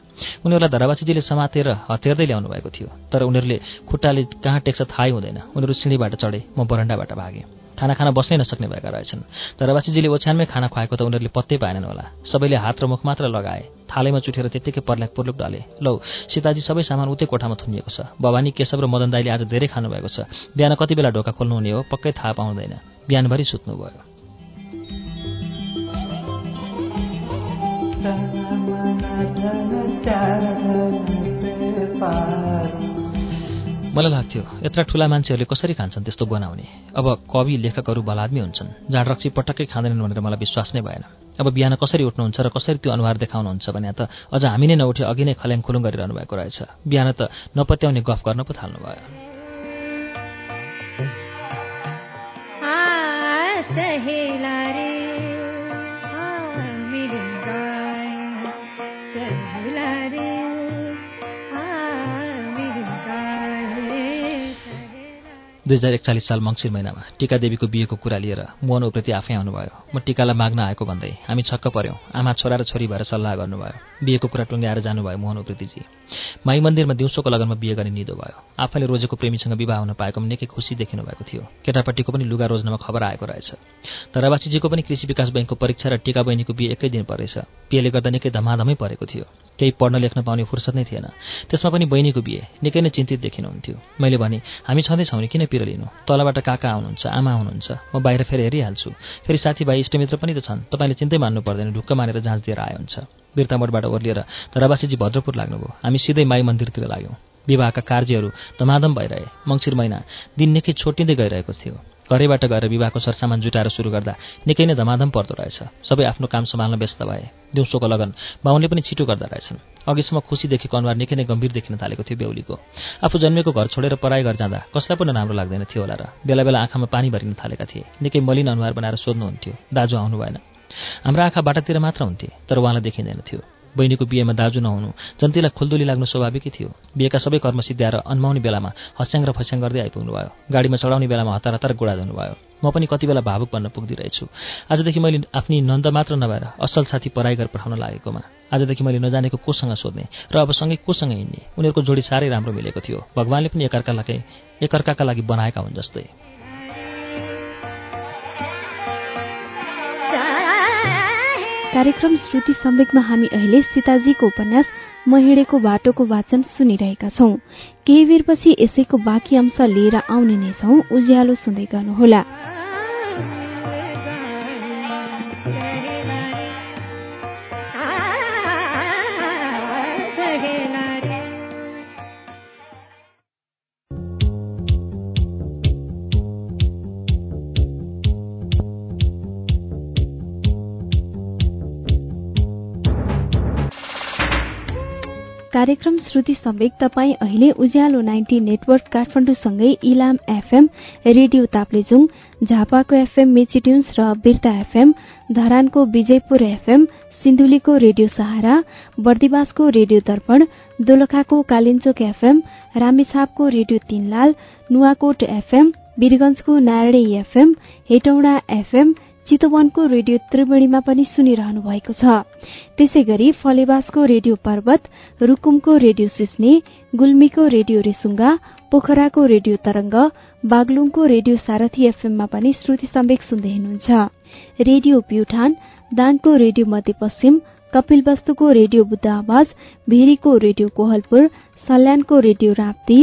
उनीहरूलाई धरावासीजीले समातेर हतियार्दै ल्याउनु भएको थियो तर उनीहरूले खुट्टाले कहाँ टेक्छ थाहै हुँदैन। उनीहरू सिँढीबाट चढे म बरन्डाबाट भागेँ। खाना खाना बस्नै नसक्ने भएका रहेछन्। धरावासीजीले ओछ्यानमै खाना खुवाएको त उनीहरूले पत्तै पाएनन् होला। सबैले हात र मुख मात्र लगाए। थालैमा चुटेर त्यत्तिकै पर्ल्याक पुर्लुक डाले। लौ सीताजी सबै सामान उतै कोठामा थुनिएको छ। भवानी केशव र मदन दाईले आज धेरै खानुभएको छ। बिहान कति बेला ढोका खोल्नु हुने हो? पक्कै थाहा पाउँदैन। बिहानभरि सुत्नुभयो। मलाई लाग्थ्यो यत्र ठुला मान्छेहरूले कसरी खान्छन् त्यस्तो बनाउने? अब कवि लेखकहरू बलादमी हुन्छन्। जाँड रक्सी पटक्कै खाँदैनन् भनेर मलाई विश्वास नै भएन। अब बिहान कसरी उठ्नुहुन्छ र कसरी त्यो अनुहार देखाउनुहुन्छ भने त अझ हामी नै नउठे अघि नै खल्याङ खुलुङ गरिरहनु भएको रहेछ। बिहान त नपत्याउने गफ गर्न पो थाल्नुभयो। दुई हजार एकचालिस साल मङ्सिर महिनामा टिका देवीको बिहेको कुरा लिएर मोहन उप्रेती आफै आउनुभयो। म टिकालाई माग्न आएको भन्दै हामी छक्क पऱ्यौँ आमा छोरा र छोरी भएर सल्लाह गर्नुभयो। बिहेको कुरा टुङ्ग्याएर जानुभयो मोहन उप्रेतीजी माई मन्दिरमा दिउँसोको लगनमा बिहे गर्ने निदो भयो। आफैले रोजेको प्रेमीसँग विवाह हुन पाएकोमा निकै खुसी देखिनु भएको थियो। केटापट्टिको पनि लुगा रोज्नमा खबर आएको रहेछ। धरावासीजीको पनि कृषि विकास बैङ्कको परीक्षा र टिका बहिनीको बिहे एकै दिन परेछ। बिहेले गर्दा निकै धमाधमै परेको थियो। केही पढ्न लेख्न पाउने फुर्सद नै थिएन। त्यसमा पनि बहिनीको बिहे निकै नै चिन्तित देखिनुहुन्थ्यो। मैले भने हामी छँदैछौँ नि किन पिरो लिनु। तलबाट काका आउनुहुन्छ आमा आउनुहुन्छ म बाहिर फेरि हेरिहाल्छु। फेरि साथीभाइ इष्टमित्र पनि त छन्। तपाईँले चिन्तै मान्नु पर्दैन ढुक्क मानेर जाँच दिएर आयो हुन्छ। बिर्तामोडबाट ओर्लिएर धरावासीजी भद्रपुर लाग्नुभयो। हामी सिधै माई मन्दिरतिर लाग्यौँ। विवाहका कार्यहरू धमाधम भइरहे। मङ्सिर महिना दिन निकै छोटिँदै गइरहेको थियो। घरैबाट गएर विवाहको सरसामान जुटाएर सुरु गर्दा निकै नै धमाधम पर्दो रहेछ। सबै आफ्नो काम सम्हाल्न व्यस्त भए। दिउँसोको लगन बाहुनले पनि छिटो गर्दा रहेछन्। अघिसम्म खुसी देखेको अनुहार निकै नै गम्भीर देखिन थालेको थियो बेहुलीको। आफू जन्मेको घर छोडेर पराई घर जाँदा कसलाई पनि राम्रो लाग्दैन थियो होला र। बेला बेला आँखामा पानी भरिन थालेका थिए। निकै मलिन अनुहार बनाएर सोध्नुहुन्थ्यो। दाजु आउनु भएन। हाम्रो आँखा बाटातिर मात्र हुन्थे तर उहाँलाई देखिँदैन थियो। बहिनीको बिहेमा दाजु नहुनु। जन्तीलाई खुल्दुली लाग्नु स्वाभाविकै थियो। बिहेका सबै कर्म सिद्ध्याएर अन्माउने बेलामा हस्याङ र फस्याङ गर्दै आइपुग्नु भयो गाडीमा चढाउने बेलामा हतार हतार गोडा धुनुभयो। म पनि कति बेला भावुक बन्न पुग्दिरहेछु। आजदेखि मैले आफ्नी नन्द मात्र नभएर असल साथी पराई गरेर पठाउन लागेकोमा आजदेखि मैले नजानेको कोसँग सोध्ने र अब सँगै कोसँग हिँड्ने उनीहरूको जोडी साह्रै राम्रो मिलेको थियो। भगवान्ले पनि एकअर्कालाई एकअर्काका लागि बनाएका हुन् जस्तै। कार्यक्रम श्रुति सम्वेकमा हामी अहिले सीताजीको उपन्यास महिडेको बाटोको वाचन सुनिरहेका छौं। केही बेरपछि यसैको बाँकी अंश लिएर आउने नै छौं। उज्यालो सुन्दै गर्नुहोला। कार्यक्रम श्रुति सम्वेक तपाईँ अहिले उज्यालो नाइन्टी नेटवर्क काठमाडौँसँगै इलाम एफएम रेडियो ताप्लेजुङ झापाको एफएम मेचिट्युन्स र बिर्ता एफएम धरानको विजयपुर एफएम सिन्धुलीको रेडियो सहारा बर्दिवासको रेडियो दर्पण दोलखाको कालिन्चोक एफएम रामेछापको रेडियो तीनलाल नुवाकोट एफएम वीरगंजको नारायणी एफएम हेटौडा एफएम चितवनको रेडियो त्रिवेणीमा पनि सुनिरहनु भएको छ। त्यसै गरी फलेवासको रेडियो पर्वत रुकुमको रेडियो सिस्ने गुल्मीको रेडियो रेसुङ्गा पोखराको रेडियो तरंग बागलुङको रेडियो सारथी एफएममा पनि श्रुति सम्वेक सुन्दै हुनुहुन्छ। रेडियो प्युठान दाङको रेडियो मध्यपश्चिम कपिलवस्तुको रेडियो बुद्ध आवाज भेरीको रेडियो कोहलपुर सल्यानको रेडियो राप्ती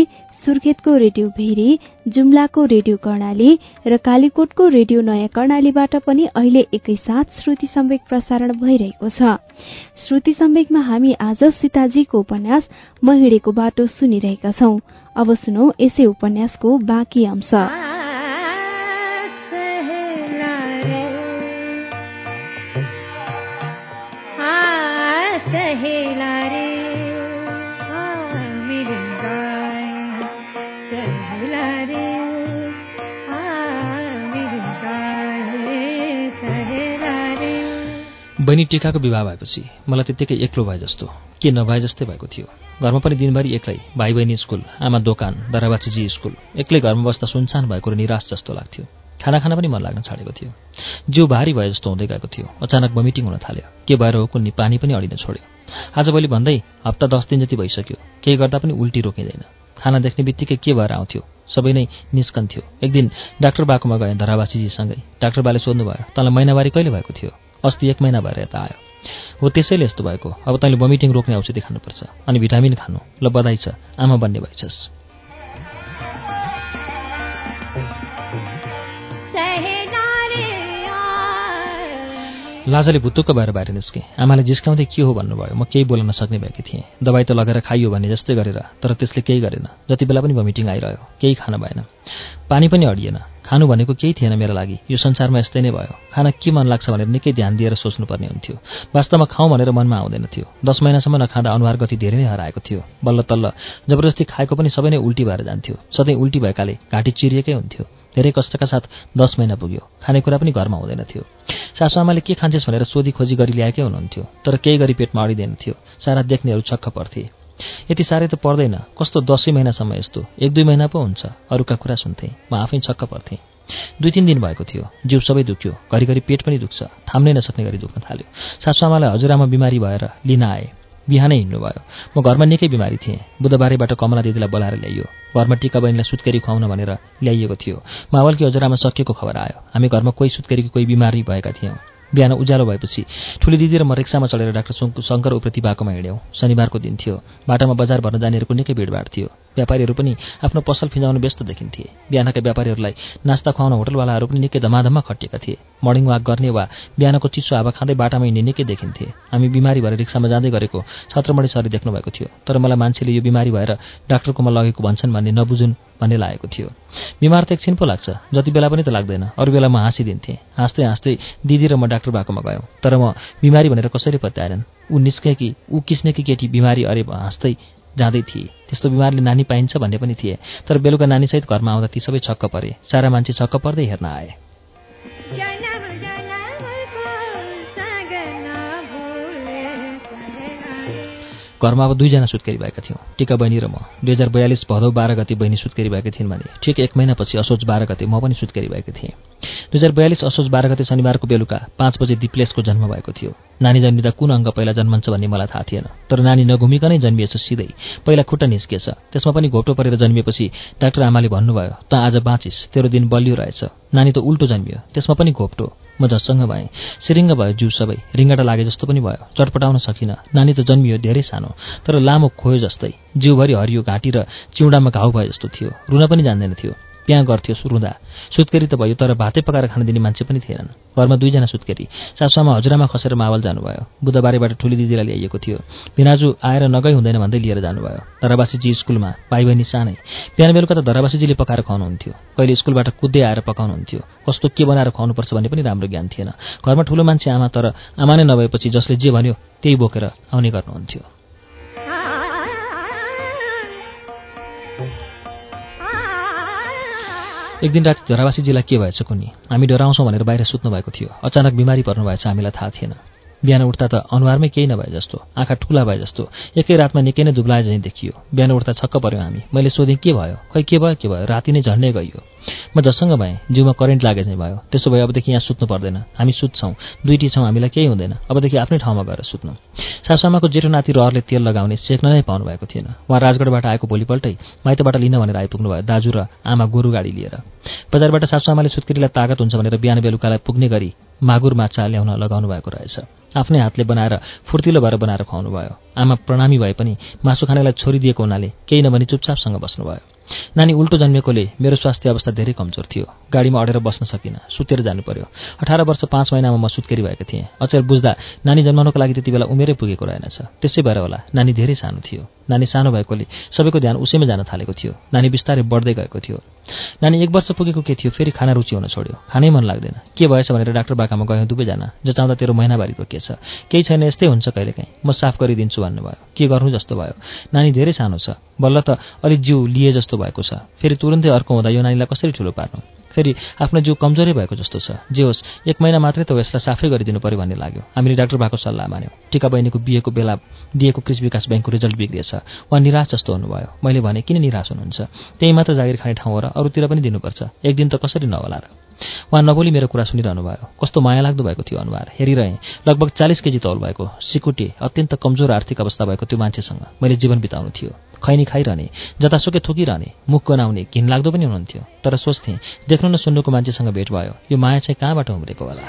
सुर्खेतको रेडियो भेरी जुम्लाको रेडियो कर्णाली र कालीकोटको रेडियो नयाँ कर्णालीबाट पनि अहिले एकैसाथ श्रुति सम्वेक प्रसारण भइरहेको छ। श्रुति सम्वेकमा हामी आज सीताजीको उपन्यास महिडेको बाटो सुनिरहेका छौं। अब सुनौ यसै उपन्यासको बाँकी अंश। बहिनी टिकाको विवाह भएपछि मलाई त्यत्तिकै एक्लो भए जस्तो के नभए जस्तै भएको थियो। घरमा पनि दिनभरि एक्लै भाइ बहिनी स्कुल आमा दोकान दराबाचीजी स्कुल एक्लै घरमा बस्दा सुनसान भएको र निराश जस्तो लाग्थ्यो। खाना खान पनि मन लाग्न छाडेको थियो। जिउ भारी भए जस्तो हुँदै गएको थियो। अचानक बमिटिङ हुन थाल्यो। के भएर हो कुन्नी पानी पनि अडिन छोड्यो। आजभोलि भन्दै हप्ता दस दिन जति भइसक्यो केही गर्दा पनि उल्टी रोकिँदैन। खाना देख्ने बित्तिकै के भएर आउँथ्यो? सबै नै निस्कन्थ्यो। एक दिन डाक्टर बाकोमा गएँ धरावासीजीसँगै डाक्टर बाले सोध्नुभयो तँलाई महिनावारी कहिले भएको थियो? अस्ति एक महिना भएर यता आयो। हो त्यसैले यस्तो भएको। अब तैँले भोमिटिङ रोक्ने औषधि खानुपर्छ अनि भिटामिन खानु। ल बधाई छ। आमा बन्ने भइछस् लाजाले भुत्तुक्क भएर बाहिर निस्केँ। आमाले जिस्काउँदै के हो भन्नुभयो? म केही बोल्न नसक्ने भएकी थिएँ। दबाई त लगेर खाइयो भने जस्तै गरेर तर त्यसले केही गरेन। जति बेला पनि भमिटिङ आइरह्यो केही खान भएन। पानी पनि अडिएन। खानु भनेको केही थिएन मेरो लागि। यो संसारमा यस्तै नै भयो। खाना के मन लाग्छ भनेर निकै ध्यान दिएर सोच्नुपर्ने हुन्थ्यो। वास्तवमा खाउँ भनेर मनमा आउँदैन थियो। दस महिनासम्म नखाँदा अनुहार गति धेरै नै हराएको थियो। बल्ल तल्ल जबरजस्ती खाएको पनि सबै नै उल्टी भएर जान्थ्यो। सधैँ उल्टी भएकाले घाँटी चिरिएकै हुन्थ्यो। धेरै कष्टका साथ दस महिना पुग्यो। खानेकुरा पनि घरमा हुँदैन थियो। सासूआमाले के खान्छेस् भनेर सोधी खोजी गरी ल्याएकै हुनुहुन्थ्यो तर केही गरी पेटमा अडिँदैन थियो। सारा देख्नेहरू छक्क पर्थे। यति साह्रै त पर्दैन कस्तो दसैँ महिनासम्म यस्तो? एक दुई महिना पो हुन्छ अरूका कुरा सुन्थेँ। म आफै छक्क पर्थेँ। दुई तिन दिन भएको थियो। जिउ सबै दुख्यो। घरिघरि पेट पनि दुख्छ। थाम्नै नसक्ने गरी दुख्न थाल्यो। सासूआमालाई हजुरआमा बिमारी भएर लिन आए। बिहानै हिँड्नुभयो। म घरमा निकै बिमारी थिएँ। बुधबारैबाट कमला दिदीलाई बोलाएर ल्याइयो। घरमा टिका बहिनीलाई सुत्केरी खुवाउन भनेर ल्याइएको थियो। मावलकी हजुरआमा सकिएको खबर आयो। हामी घरमा कोही सुत्केरीको कोही बिमारी भएका थियौँ। बिहान उज्यालो भएपछि ठुली दिदी र म रिक्सामा चढेर डाक्टर शङ्कर उप्रति बाकोमा हिँड्यौँ। शनिबारको दिन थियो। बाटोमा बजार भर्न जानेहरूको निकै भिडभाड थियो। व्यापारीहरू पनि आफ्नो पसल फिजाउन व्यस्त देखिन्थे। बिहानका व्यापारीहरूलाई नास्ता खुवाउन होटलवालाहरू पनि निकै धमाधममा खटिएका थिए। मर्निङ वाक गर्ने वा बिहानको चिसो हावा खाँदै बाटामा हिँड्ने निकै देखिन्थे। हामी बिमारी भएर रिक्सामा जाँदै गरेको छत्रमणी सरी देख्नुभएको थियो। तर मलाई मान्छेले यो बिमारी भएर डाक्टरकोमा लगेको भन्छन् भन्ने नबुझुन् भन्ने लागेको थियो। बिमार त एकछिन पो लाग्छ। जति बेला पनि त लाग्दैन। अरू बेला म हाँसिदिन्थेँ। हाँस्दै हाँस्दै दिदी र म डाक्टर बाकोमा गयौँ। तर म बिमारी भनेर कसरी पत्याएनन्? ऊ निस्के कि ऊ किस्ने कि केटी बिमारी अरे हाँस्दै जाँदै थिए। त्यस्तो बिमारले नानी पाइन्छ भन्ने पनि थिए। तर बेलुका नानीसहित घरमा आउँदा ती सबै छक्क परे। सारा मान्छे छक्क पर्दै हेर्न आए। घरमा अब दुईजना सुत्केरी भएका थियौँ। टिका बहिनी र म। दुई हजार बयालिस भदौ बाह्र गति बहिनी सुत्केरी भएकी थिइन् भने ठिक एक महिनापछि असोज बाह्र गते म पनि सुत्केरी भएकी थिएँ। दुई हजार बयालिस असोज बाह्र गते शनिबारको बेलुका पाँच बजे दिप्लेसको जन्म भएको थियो। नानी जन्मिँदा कुन अङ्ग पहिला जन्मन्छ भन्ने मलाई थाहा थिएन तर नानी नघुमिकनै जन्मिएछ सिधै। पहिला खुट्टा निस्किएछ। त्यसमा पनि घोप्टो परेर जन्मिएपछि डाक्टर आमाले भन्नुभयो त आज बाँचिस तेरो दिन बलियो रहेछ। नानी त उल्टो जन्मियो। त्यसमा पनि घोप्टो। म झस्सङ्ग भएँ सिरिङ्ग भयो जिउ सबै रिङ्गटा लागे जस्तो पनि भयो। चटपटाउन सकिनँ नानी त जन्मियो धेरै सानो तर लामो खोयो जस्तै जिउभरि हरियो घाँटी र चिउडामा घाउ भए जस्तो थियो रुन पनि जान्दैन थियो। प्याँ गर्थ्यो रुँदा सुत्केरी त भयो तर भातै पकाएर खान दिने मान्छे पनि थिएनन्। घरमा दुईजना सुत्केरी। सासूमा हजुरआमा खसेर मावल जानुभयो। बुधबारेबाट ठुली दिदीलाई ल्याइएको थियो। भिनाजु आएर नगई हुँदैन भन्दै लिएर जानुभयो। धरावासीजी स्कुलमा भाइ बहिनी सानै। बिहान बेलुका त धरावासीजीले पकाएर खुवाउनुहुन्थ्यो। कहिले स्कुलबाट कुद्दै आएर पकाउनुहुन्थ्यो। कस्तो के बनाएर खुवाउनुपर्छ भन्ने पनि राम्रो ज्ञान थिएन। घरमा ठुलो मान्छे आमा तर आमा नै नभएपछि जसले जे भन्यो त्यही बोकेर आउने गर्नुहुन्थ्यो। एक दिन राति धरावासीजीलाई के भएछ कुनी हामी डराउँछौँ भनेर बाहिर सुत्नु भएको थियो। अचानक बिमारी पर्नु भएछ हामीलाई थाहा थिएन। बिहान उठ्दा त अनुहारमै केही नभए जस्तो आँखा ठुला भए जस्तो एकै रातमा निकै नै दुब्लाए झैँ देखियो। बिहान उठ्दा छक्क पऱ्यो हामी। मैले सोधेँ के भयो? खै के भयो? के भयो? राति नै झन्डै गइयो। म जसँग भएँ जिउमा करेन्ट लागे चाहिँ भयो। त्यसो भए अबदेखि यहाँ सुत्नु पर्दैन। हामी सुत्छौँ। दुईटी छौँ हामीलाई केही हुँदैन। अबदेखि आफ्नै ठाउँमा गएर सुत्नु। सासूआमाको जेठो नाति रहरले तेल लगाउने सेक्न नै पाउनु भएको थिएन। उहाँ राजगढबाट आएको भोलिपल्टै माइतबाट लिन भनेर आइपुग्नु भयो दाजु र आमा गोरु गाडी लिएर। बजारबाट सासूआमाले सुत्केरीलाई तागत हुन्छ भनेर बिहान बेलुकालाई पुग्ने गरी मागुर माछा ल्याउन लगाउनु भएको रहेछ। आफ्नै हातले बनाएर फुर्तिलो भएर बनाएर खुवाउनु भयो। आमा प्रणामी भए पनि मासु खानेलाई छोरी दिएको हुनाले केही नभनी चुपचापसँग बस्नुभयो। नानी उल्टो जन्मिएकोले मेरो स्वास्थ्य अवस्था धेरै कमजोर थियो। गाडीमा अडेर बस्न सकिनँ सुतेर जानु पर्यो अठार वर्ष पाँच महिनामा म सुत्केरी भएको थिएँ। अचेल बुझ्दा नानी जन्माउनको लागि त्यति बेला उमेरै पुगेको रहेनछ। त्यसै भएर होला नानी धेरै सानो थियो। नानी सानो भएकोले सबैको ध्यान उसैमा जान थालेको थियो। नानी बिस्तारै बढ्दै गएको थियो। नानी एक वर्ष पुगेको के थियो फेरि खाना रुचि हुन छोड्यो। खानै मन लाग्दैन। के भएछ भनेर डाक्टर बाकामा गयौँ दुवैजना। जचाउँदा तेरो महिनाभरि रोकिएछ केही छैन यस्तै हुन्छ कहिलेकाहीँ। म साफ गरिदिन्छु भन्नुभयो। के गर्नु जस्तो भयो? नानी धेरै सानो छ। बल्ल त अलिक जिउ लिए जस्तो भएको छ। फेरि तुरन्तै अर्को हुँदा यो नानीलाई कसरी ठुलो पार्नु? फेरि आफ्नो जिउ कमजोरै भएको जस्तो छ। जे होस् एक महिना मात्रै त यसलाई साफै गरिदिनु पऱ्यो भन्ने लाग्यो। हामीले डाक्टर भएको सल्लाह मान्यौँ। टिका बहिनीको बिहेको बेला दिएको कृषि विकास ब्याङ्कको रिजल्ट बिग्रिएछ। उहाँ निराश जस्तो हुनुभयो। मैले भने किन निराश हुनुहुन्छ? त्यही मात्र जागिर खाने ठाउँ हो र अरूतिर पनि दिनुपर्छ। एक दिन त कसरी नहोला र? उहाँ नबोली मेरो कुरा सुनिरहनु भयो। कस्तो माया लाग्दो भएको थियो अनुहार। हेरिरहेँ लगभग चालिस केजी तौल भएको सिकुटे अत्यन्त कमजोर आर्थिक अवस्था भएको त्यो मान्छेसँग। मैले जीवन बिताउनु थियो। खैनी खाइरहने जतासुकै थुकिरहने मुख गनाउने घिन लाग्दो पनि हुनुहुन्थ्यो। तर सोच्थेँ देख्नु न सुन्नुको मान्छेसँग भेट भयो। यो माया चाहिँ कहाँबाट उम्रेको होला?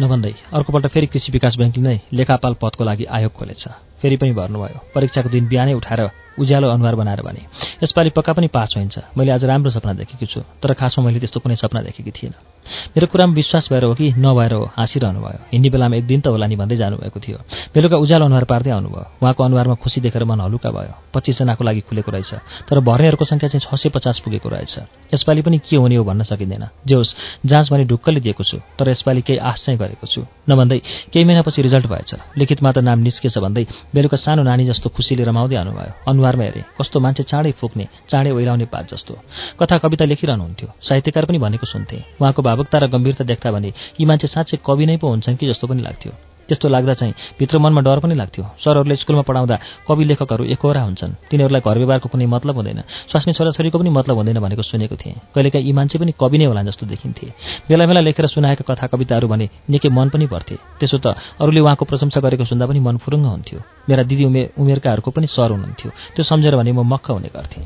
नभन्दै अर्कोपल्ट फेरि कृषि विकास ब्याङ्कले नै लेखापाल पदको लागि आयोग खोलेछ। फेरि पनि भर्नुभयो। परीक्षाको दिन बिहानै उठाएर उज्यालो अनुहार बनाएर भने। यसपालि पक्का पनि पास हुन्छ मैले आज राम्रो सपना देखेकी छु तर खासमा मैले त्यस्तो कुनै सपना देखेकी थिइनँ। मेरो कुरामा विश्वास भएर हो कि नभएर हो हाँसिरहनु भयो हिँड्ने बेलामा एक दिन त होला नि भन्दै जानुभएको थियो। बेलुका उज्यालो अनुहार पार्दै आउनुभयो। उहाँको अनुहारमा खुसी देखेर मन हलुका भयो। पच्चिसजनाको लागि खुलेको रहेछ। तर भर्नेहरूको सङ्ख्या चाहिँ छ सय पचास पुगेको रहेछ। यसपालि पनि के हुने हो भन्न सकिँदैन। जे होस् जाँच भने ढुक्कले दिएको छु तर यसपालि केही आश चाहिँ गरेको छु। नभन्दै केही महिनापछि रिजल्ट भएछ। लिखितमा त नाम निस्केछ भन्दै बेलुका सानो नानी जस्तो खुसीले रमाउँदै आउनुभयो। अनुहारमा हेरेँ कस्तो मान्छे चाँडै फुक्ने चाँडै ओइलाउने पात जस्तो। कथा कविता लेखिरहनुहुन्थ्यो। साहित्यकार पनि भनेको सुन्थे। उहाँको भावुकता र गम्भीरता देख्दा भने यी मान्छे साँच्चै कवि नै पो हुन्छन् कि जस्तो पनि लाग्थ्यो। त्यस्तो लाग्दा चाहिँ भित्र मनमा डर पनि लाग्थ्यो। सरहरूले स्कुलमा पढाउँदा कवि लेखकहरू एकहोरा हुन्छन्। तिनीहरूलाई घर व्यवहारको कुनै मतलब हुँदैन। स्वास्नी छोराछोरीको पनि मतलब हुँदैन भनेको सुनेको थिएँ। कहिलेकाहीँ यी मान्छे पनि कवि नै होला जस्तो देखिन्थे। बेला बेला लेखेर सुनाएका कथा कविताहरू भने निकै मन पनि पर्थे त्यसो त अरूले उहाँको प्रशंसा गरेको सुन्दा पनि मन फुरुङ्ग हुन्थ्यो। मेरा दिदी उमेर उमेरकाहरूको पनि सर हुनुहुन्थ्यो। त्यो सम्झेर भने म मक्ख हुने गर्थेँ।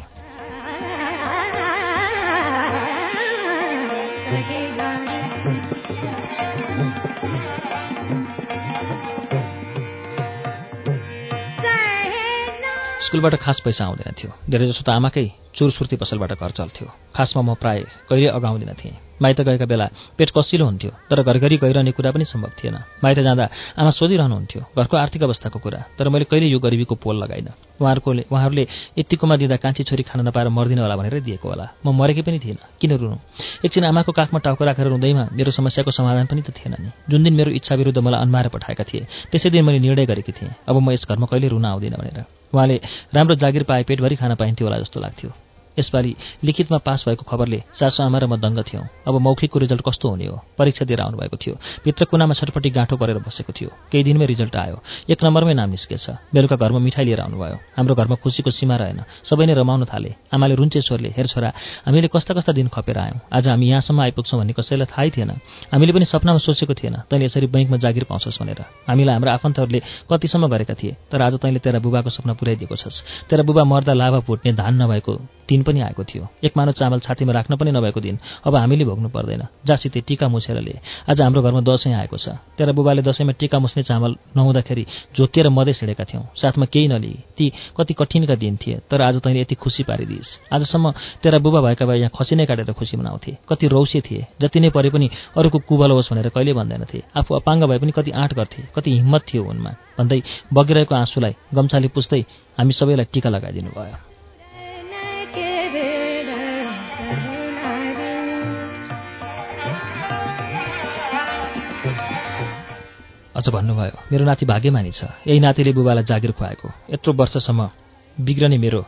स्कुलबाट खास पैसा आउँदैन थियो। धेरैजसो त आमाकै चुरसुर्ती पसलबाट घर चल्थ्यो। खासमा म प्राय कहिले अगाउँदिन थिएँ। माइत गएका बेला पेट कसिलो हुन्थ्यो तर घरघरि गइरहने कुरा पनि सम्भव थिएन। माइत जाँदा आमा सोधिरहनुहुन्थ्यो घरको आर्थिक अवस्थाको कुरा तर मैले कहिले यो गरिबीको पोल लगाइनँ। उहाँहरूकोले उहाँहरूले यत्तिकोमा दिँदा कान्छी छोरी खान नपाएर मर्दिन होला भनेर दिएको होला। म मरेकै पनि थिएन। किन रुनु? एकछिन आमाको काखमा टाउको राखेर रुँदैमा मेरो समस्याको समाधान पनि त थिएन नि। जुन दिन मेरो इच्छा विरुद्ध मलाई अन्माएर पठाएका थिए त्यसै दिन मैले निर्णय गरेकी थिएँ। अब म यस घरमा कहिले रुन आउँदिनँ भनेर। उहाँले राम्रो जागिर पाए पेटभरि खान पाइन्थ्यो होला जस्तो लाग्थ्यो। यसपालि लिखितमा पास भएको खबरले सासु आमा र म दङ्ग थियौँ। अब मौखिकको रिजल्ट कस्तो हुने हो? परीक्षा दिएर आउनुभएको थियो। भित्र कुनामा छटपट्टि गाँठो गरेर बसेको थियो। केही दिनमै रिजल्ट आयो। एक नम्बरमै नाम निस्केछ। बेलुका घरमा मिठाई लिएर आउनुभयो। हाम्रो घरमा खुसीको सीमा रहेन। सबै नै रमाउन थाले। आमाले रुन्चे स्वरले हेर छोरा हामीले कस्ता कस्ता दिन खपेर आयौँ। आज हामी यहाँसम्म आइपुग्छौँ भन्ने कसैलाई थाहै थिएन। हामीले पनि सपनामा सोचेको थिएन। तैँले यसरी बैङ्कमा जागिर पाउँछस् भनेर। हामीलाई हाम्रो आफन्तहरूले कतिसम्म गरेका थिए। तर आज तैँले तेरा बुबाको सपना पुर्याइदिएको छस्। तेरा बुबा मर्दा लाभा फुट्ने धान नभएको दिन पनि आएको थियो। एक मानो चामल छातीमा राख्न पनि नभएको दिन अब हामीले भोग्नु पर्दैन। जासिते टिका मुछेर लिए आज हाम्रो घरमा दसैँ आएको छ। तेरा बुबाले दसैँमा टिका मुस्ने चामल नहुँदाखेरि झोकिएर मधेस हिँडेका थियौँ। साथमा केही नलिए ती कति कठिनका दिन थिए तर आज तैँले यति खुसी पारिदिइस्। आजसम्म तेरा बुबा भएका भए यहाँ खसी नै काटेर खुसी मनाउँथे। कति रौसे थिए। जति नै परे पनि अरूको कुबल होस् भनेर कहिले भन्दैनथे। आफू अपाङ्ग भए पनि कति आँट गर्थे कति हिम्मत थियो उनमा। भन्दै बगिरहेको आँसुलाई गम्छाले पुस्दै हामी सबैलाई टिका लगाइदिनु भयो अझ भन्नुभयो मेरो नाति भाग्यमानी छ। यही नातिले बुबालाई जागिर खुवाएको। यत्रो वर्षसम्म बिग्रने मेरो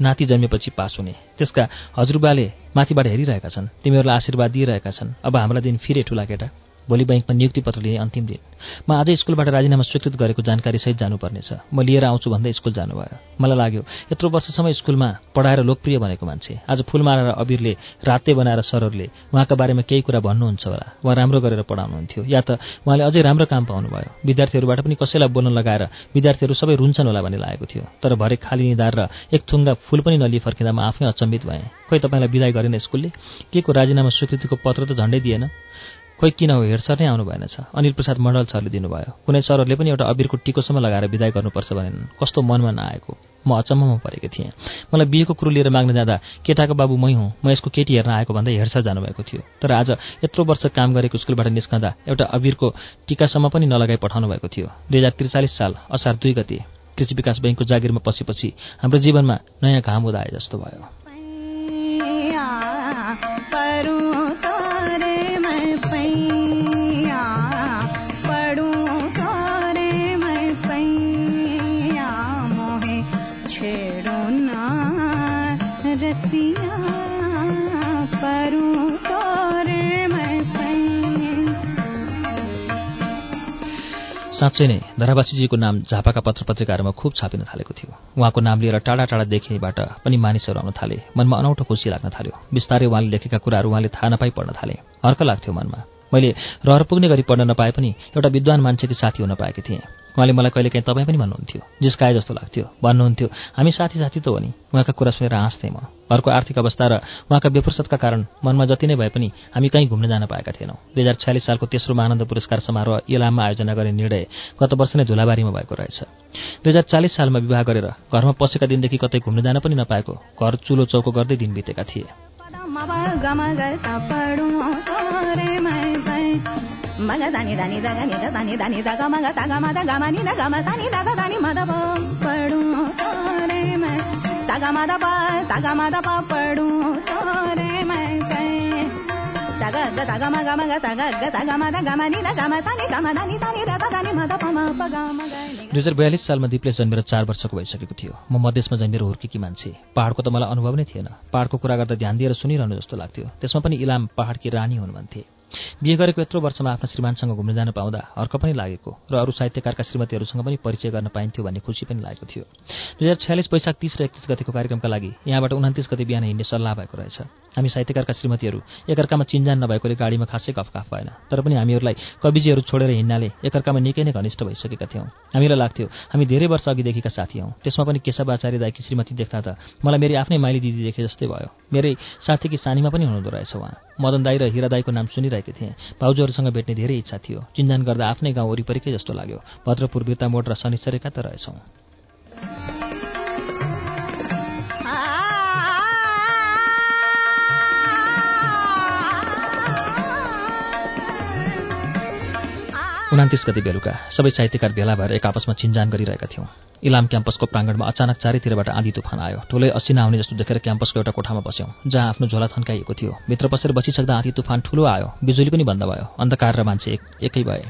नाति जन्मेपछि पास हुने। त्यसका हजुरबाले माथिबाट हेरिरहेका छन्। तिमीहरूलाई आशीर्वाद दिइरहेका छन्। अब हामीलाई दिन फिरे ठुला केटा। भोलि ब्याङ्कमा नियुक्ति पत्र लिने अन्तिम दिन। म आजै स्कुलबाट राजीनामा स्वीकृत गरेको जानकारीसहित जानुपर्नेछ। म लिएर आउँछु भन्दै स्कुल जानुभयो। मलाई लाग्यो यत्रो वर्षसम्म स्कुलमा पढाएर लोकप्रिय बनेको मान्छे। आज फुलमाला र अबिरले राते बनाएर सरहरूले उहाँका बारेमा केही कुरा भन्नुहुन्छ होला। उहाँ राम्रो गरेर पढाउनुहुन्थ्यो। या त उहाँले अझै राम्रो काम पाउनुभयो। विद्यार्थीहरूबाट पनि कसैलाई बोल्न लगाएर विद्यार्थीहरू सबै रुन्छन् होला भन्ने लागेको थियो। तर भरे खाली निधार र एक थुङ्गा फुल पनि नलिए फर्किँदा म आफै अचम्बित भएँ। खोइ तपाईँलाई विदाय गरेन स्कुलले? के को राजीनामा स्वीकृतिको पत्र त झन्डै दिएन? खोइ किन हो हेड सर नै आउनु भएन छ। अनिल प्रसाद मण्डल सरले दिनुभयो। कुनै सरहरूले पनि एउटा अबिरको टिकोसम्म लगाएर विदाय गर्नुपर्छ भनेनन्। कस्तो मनमा नआएको। म अचम्ममा परेको थिएँ। मलाई बिहेको कुरो लिएर माग्न जाँदा केटाको बाबु मै हुँ म यसको केटी हेर्न आएको भन्दै हेड सर जानुभएको थियो। तर आज यत्रो वर्ष काम गरेको स्कुलबाट निस्कँदा एउटा अबिरको टिकासम्म पनि नलगाई पठाउनु भएको थियो। दुई हजार त्रिचालिस साल असार दुई गते कृषि विकास बैङ्कको जागिरमा पसेपछि हाम्रो जीवनमा नयाँ घाम उदाए जस्तो भयो। साँच्चै नै धरावासीजीको नाम झापाका पत्र पत्रिकाहरूमा खुब छापिन थालेको थियो। उहाँको नाम लिएर टाढा टाढा देखिनेबाट पनि मानिसहरू आउन थाले। मनमा अनौठो खुसी लाग्न थाल्यो। बिस्तारै उहाँले लेखेका कुराहरू उहाँले थाहा नपाई पढ्न थाले। हर्क लाग्थ्यो मनमा। मैले रहर पुग्ने गरी पढ्न नपाए पनि एउटा विद्वान मान्छेकी साथी हुन पाएकी थिएँ। उहाँले मलाई कहिले काहीँ तपाईँ पनि भन्नुहुन्थ्यो जिस्काए जस्तो लाग्थ्यो भन्नुहुन्थ्यो। हामी साथी साथी त हो नि उहाँका कुरा सुनेर हाँस्थेँ म। घरको आर्थिक अवस्था र उहाँका बेफुर्सतका कारण मनमा जति नै भए पनि हामी कहीँ घुम्न जान पाएका थिएनौँ। दुई हजार छयालिस सालको तेस्रो महानन्द पुरस्कार समारोह इलाममा आयोजना गर्ने निर्णय गत वर्ष नै धुलाबारीमा भएको रहेछ। दुई हजार चालिस सालमा विवाह गरेर घरमा पसेका दिनदेखि कतै घुम्न जान पनि नपाएको घर चुलो चौको गर्दै दिन बितेका थिए। दुई हजार बयालिस सालमा दिपले जन्मेर चार वर्षको भइसकेको थियो। म मधेसमा जन्मेर हुर्केकी मान्छे। पहाडको त मलाई अनुभव नै थिएन। पहाडको कुरा गर्दा ध्यान दिएर सुनिरहनु जस्तो लाग्थ्यो। त्यसमा पनि इलाम पहाडकी रानी हुनु भन्थे। बिहे गरेको यत्रो वर्षमा आफ्ना श्रीमानसँग घुम्न जान पाउँदा हर्क पनि लागेको र अरू साहित्यकारका श्रीमतीहरूसँग पनि परिचय गर्न पाइन्थ्यो भन्ने खुसी पनि लागेको थियो। दुई हजार छयालिस वैशाख तिस र एकतिस गतिको कार्यक्रमका लागि यहाँबाट उन्तिस गति बिहान हिँड्ने सल्लाह भएको रहेछ। हामी साहित्यकारका श्रीमतीहरू एकअर्कामा चिन्जान नभएकोले गाडीमा खासै गफकाफ भएन तर पनि हामीहरूलाई कविजीहरू छोडेर हिँड्नाले एकअर्कामा निकै नै घनिष्ठ भइसकेका थियौँ। हामीलाई लाग्थ्यो हामी धेरै वर्ष अघिदेखिका साथी हौँ। त्यसमा पनि केशव आचार्य दाईकी श्रीमती देख्दा त मलाई मेरी आफ्नै माइली दिदी देखे जस्तै भयो। मेरै साथीकी सानीमा पनि हुनुहुँदो रहेछ उहाँ। मदन दाई र हिरा दाईको नाम सुनिरहेको थिएँ। भाउजूहरूसँग भेट्ने धेरै इच्छा थियो। चिन्जान गर्दा आफ्नै गाउँ वरिपरिकै जस्तो लाग्यो। भद्रपुर बिर्ता मोड र शनिश्चरेका त रहेछौँ। उनातिस गति बेलुका सबै साहित्यकार भेला भएर एक आपसमा चिन्जान गरिरहेका थियौँ। इलाम क्याम्पसको प्राङ्गणमा अचानक चारैतिरबाट आँधी तुफान आयो। ठुलै असिना आउने जस्तो देखेर क्याम्पसको एउटा कोठामा बस्यौँ जहाँ आफ्नो झोला थन्काइएको थियो। भित्र बसेर बसिसक्दा आँधी तुफान ठुलो आयो बिजुली पनि बन्द भयो अन्धकार र मान्छे एकै भए।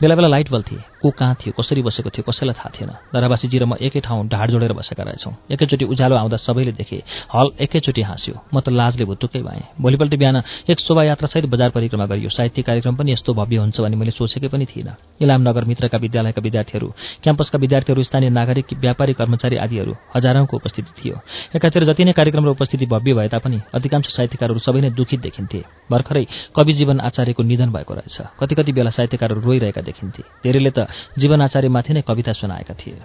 बेला बेला लाइट बल्थे को कहाँ थियो कसरी बसेको थियो कसैलाई थाहा थिएन। दराबासीजी र म एकै ठाउँ ढाड जोडेर बसेका रहेछौँ। एकैचोटि उज्यालो आउँदा सबैले देखे हल एकैचोटि हाँस्यो। म त लाजले भुत्तुकै भएँ। भोलिपल्ट बिहान एक शोभायात्रासहित बजार परिक्रमा गरियो। साहित्य कार्यक्रम पनि यस्तो भव्य हुन्छ भन्ने मैले सोचेकै पनि थिइनँ। इलाम नगर मित्रका विद्यालयका विद्यार्थीहरू क्याम्पसका विद्यार्थीहरू स्थानीय नागरिक व्यापारी कर्मचारी आदिहरू हजारौंको उपस्थिति थियो। एकातिर जति नै कार्यक्रम र उपस्थिति भव्य भए तापनि अधिकांश साहित्यकारहरू सबै नै दुखित देखिन्थे। भर्खरै कवि जीवन आचार्यको निधन भएको रहेछ। कति कति बेला साहित्यकारहरू रोइरहेका देखिन्थे। धेरैले त जीवन आचार्यमाथि नै कविता सुनाएका थिए।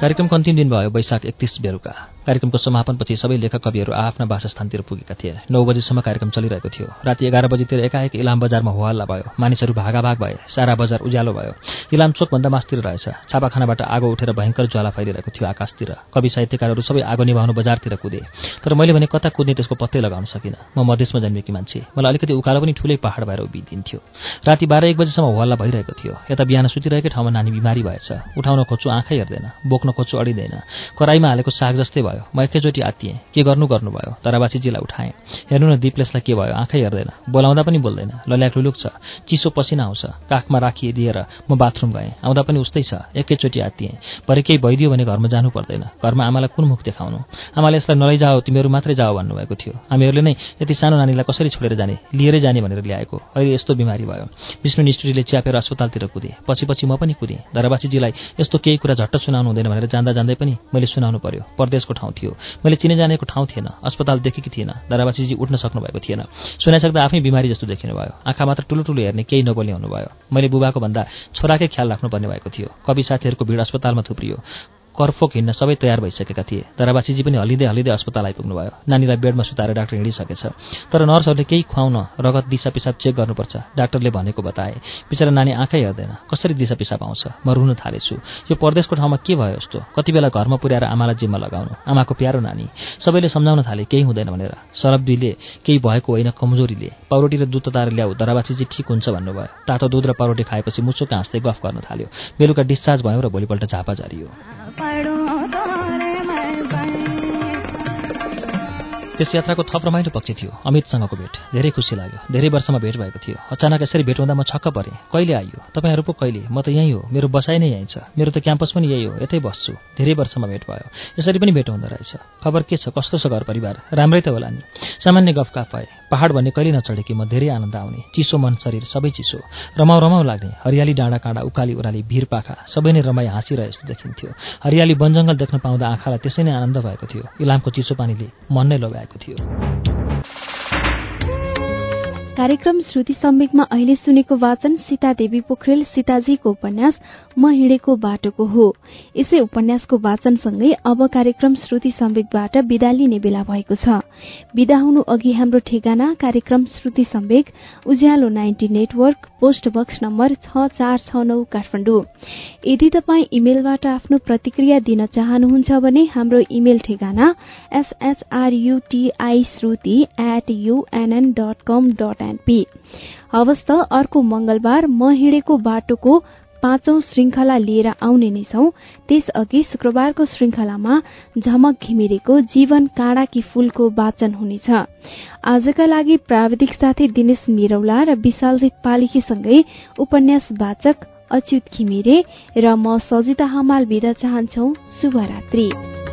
कार्यक्रमको अन्तिम दिन भयो वैशाख एकतिस बेलुका। कार्यक्रमको समापनपछि सबै लेखक कविहरू आफ्ना वासस्थानतिर पुगेका थिए। नौ बजीसम्म कार्यक्रम चलिरहेको थियो। राति एघार बजीतिर एकाएक इलाम बजारमा होहल्ला भयो। मानिसहरू भागाभाग भए। सारा बजार उज्यालो भयो। इलाम चोकभन्दा मासतिर रहेछ। छापाखानाबाट आगो उठेर भयङ्कर ज्वाला फैलिरहेको थियो आकाशतिर। कवि साहित्यकारहरू सबै आगो निभाउनु बजारतिर कुदे। तर मैले भने कता कुद्ने त्यसको पत्तै लगाउन सकिनँ। म मधेसमा जन्मेकी मान्छे। मलाई अलिकति उकालो पनि ठुलै पहाड भएर उभिदिन्थ्यो। राति बाह्र एक बजीसम्म होहल्ला भइरहेको थियो। यता बिहान सुतिरहेकै ठाउँमा नानी बिमारी भएछ। उठाउन खोज्छु आँखै हेर्दैन। बोक्न खोज्छु अडिँदैन। कराईमा हालेको साग जस्तै भयो। म एकैचोटि आत्तिएँ। के गर्नु गर्नुभयो तराबासीजीलाई उठाएँ। हेर्नु न दिप्लेसलाई के भयो? आँखै हेर्दैन। बोलाउँदा पनि बोल्दैन। लल्याक लुलुक छ। चिसो पसिना आउँछ। काखमा राखिदिएर म बाथरुम गएँ। आउँदा पनि उस्तै छ। एकैचोटि आत्तिएँ। भरे केही भइदियो भने घरमा जानु पर्दैन। घरमा आमालाई कुन मुख देखाउनु? आमाले यसलाई नलैजाओ तिमीहरू मात्रै जाओ भन्नुभएको थियो। हामीहरूले नै यति सानो नानीलाई कसरी छोडेर जाने लिएरै जाने भनेर ल्याएको। अहिले यस्तो बिमारी भयो। विष्णु निष्ठुरीले च्यापेर अस्पतालतिर कुदेँ। पछि पछि म पनि कुदेँ। धरावासीजीलाई यस्तो केही कुरा झट्ट सुनाउनु हुँदैन भनेर जाँदा जाँदै पनि मैले सुनाउनु पर्यो। परदेशको ठाउँ थियो। मैले चिने जानेको ठाउँ थिएन अस्पताल देखेकी थिएन दाराबासीजी उठ्न सक्नु भएको थिएन। सुनाइसक्दा आफै बिमारी जस्तो देखिनु भयो आँखा मात्र ठुलो ठुलो हेर्ने केही नबोल्ने हुनुभयो। मैले बुबाको भन्दा छोराकै ख्याल राख्नुपर्ने भएको थियो। कवि साथीहरूको भिड अस्पतालमा थुप्रियो। करफोक हिँड्न सबै तयार भइसकेका थिए। दराबासीजी पनि हलिँदै हलिँदै अस्पताल आइपुग्नु भयो नानीलाई बेडमा सुताएर डाक्टर हिँडिसकेछ। तर नर्सहरूले केही खुवाउन रगत दिसा पिसाब चेक गर्नुपर्छ डाक्टरले भनेको बताए। बिचरा नानी आँखै हेर्दैन कसरी दिसा पिसाब आउँछ? म रुन थालेछु। यो परदेशको ठाउँमा के भयो यस्तो? कति बेला घरमा पुर्याएर आमालाई जिम्मा लगाउनु? आमाको प्यारो नानी। सबैले सम्झाउन थाले केही हुँदैन भनेर। सरब्दीले केही भएको होइन कमजोरीले। पाउरोटी र दुध तताएर ल्याऊ। दराबासीजी ठिक हुन्छ भन्नुभयो। तातो दुध र पाउरोटी खाएपछि मुचुक हाँस्दै गफ गर्न थाल्यो। बेलुका डिस्चार्ज भयो र भोलिपल्ट झापा झरियो। 我。त्यस यात्राको थप रमाइलो पक्ष थियो। अमितसँगको भेट। धेरै खुसी लाग्यो। धेरै वर्षमा भेट भएको थियो। अचानक यसरी भेट हुँदा म छक्क परेँ। कहिले आइयो? तपाईँहरू पो कहिले? म त यहीँ हो। मेरो बसाइ नै यहीँ छ। मेरो त क्याम्पस पनि यही हो। यतै बस्छु। धेरै वर्षमा भेट भयो। यसरी पनि भेट हुँदो रहेछ। खबर के छ? कस्तो छ घर परिवार? राम्रै त होला नि। सामान्य गफ भए। पहाड भन्ने कहिले नचढेकी म धेरै आनन्द आउने। चिसो मन शरीर सबै चिसो। रमाउ रमाउ लाग्ने। हरियाली डाँडा काँडा उकाली उराली भिर पाखा। सबै नै रमाई हाँसिरहे जस्तो देखिन्थ्यो। हरियाली वनजङ्गल देख्न पाउँदा आँखालाई त्यसै नै आनन्द भएको थियो। इलामको चिसो पानीले मन नै लोभ्याएको थियो। कार्यक्रम श्रुति सम्वेकमा अहिले सुनेको वाचन सीतादेवी पोखरेल सीताजीको उपन्यास म हिँडेको बाटोको हो। यसै उपन्यासको वाचनसँगै अब कार्यक्रम श्रुति सम्वेकबाट विदा लिने बेला भएको छ। विदा हुनु अघि हाम्रो ठेगाना कार्यक्रम Shruti Sambek Ujyaalo ninety network post box number छ चार छ नौ काठमाडौँ। यदि तपाईँ इमेलबाट आफ्नो प्रतिक्रिया दिन चाहनुहुन्छ भने हाम्रो इमेल ठेगाना S H R U T I Shruti at U N N dot com dot N P हवस् त अर्को मंगलबार म हिँडेको बाटोको पाँचौं श्रृंखला लिएर आउने नै छौं। त्यसअघि शुक्रबारको श्रृंखलामा झमक घिमिरेको जीवन काँडाकी फूलको वाचन हुनेछ आजका लागि प्राविधिक साथी दिनेश निरौला र विशालजित पालिकीसँगै उपन्यास वाचक अच्युत घिमिरे र म सजिता हमाल बिदा चाहन्छौ। शुभरात्री।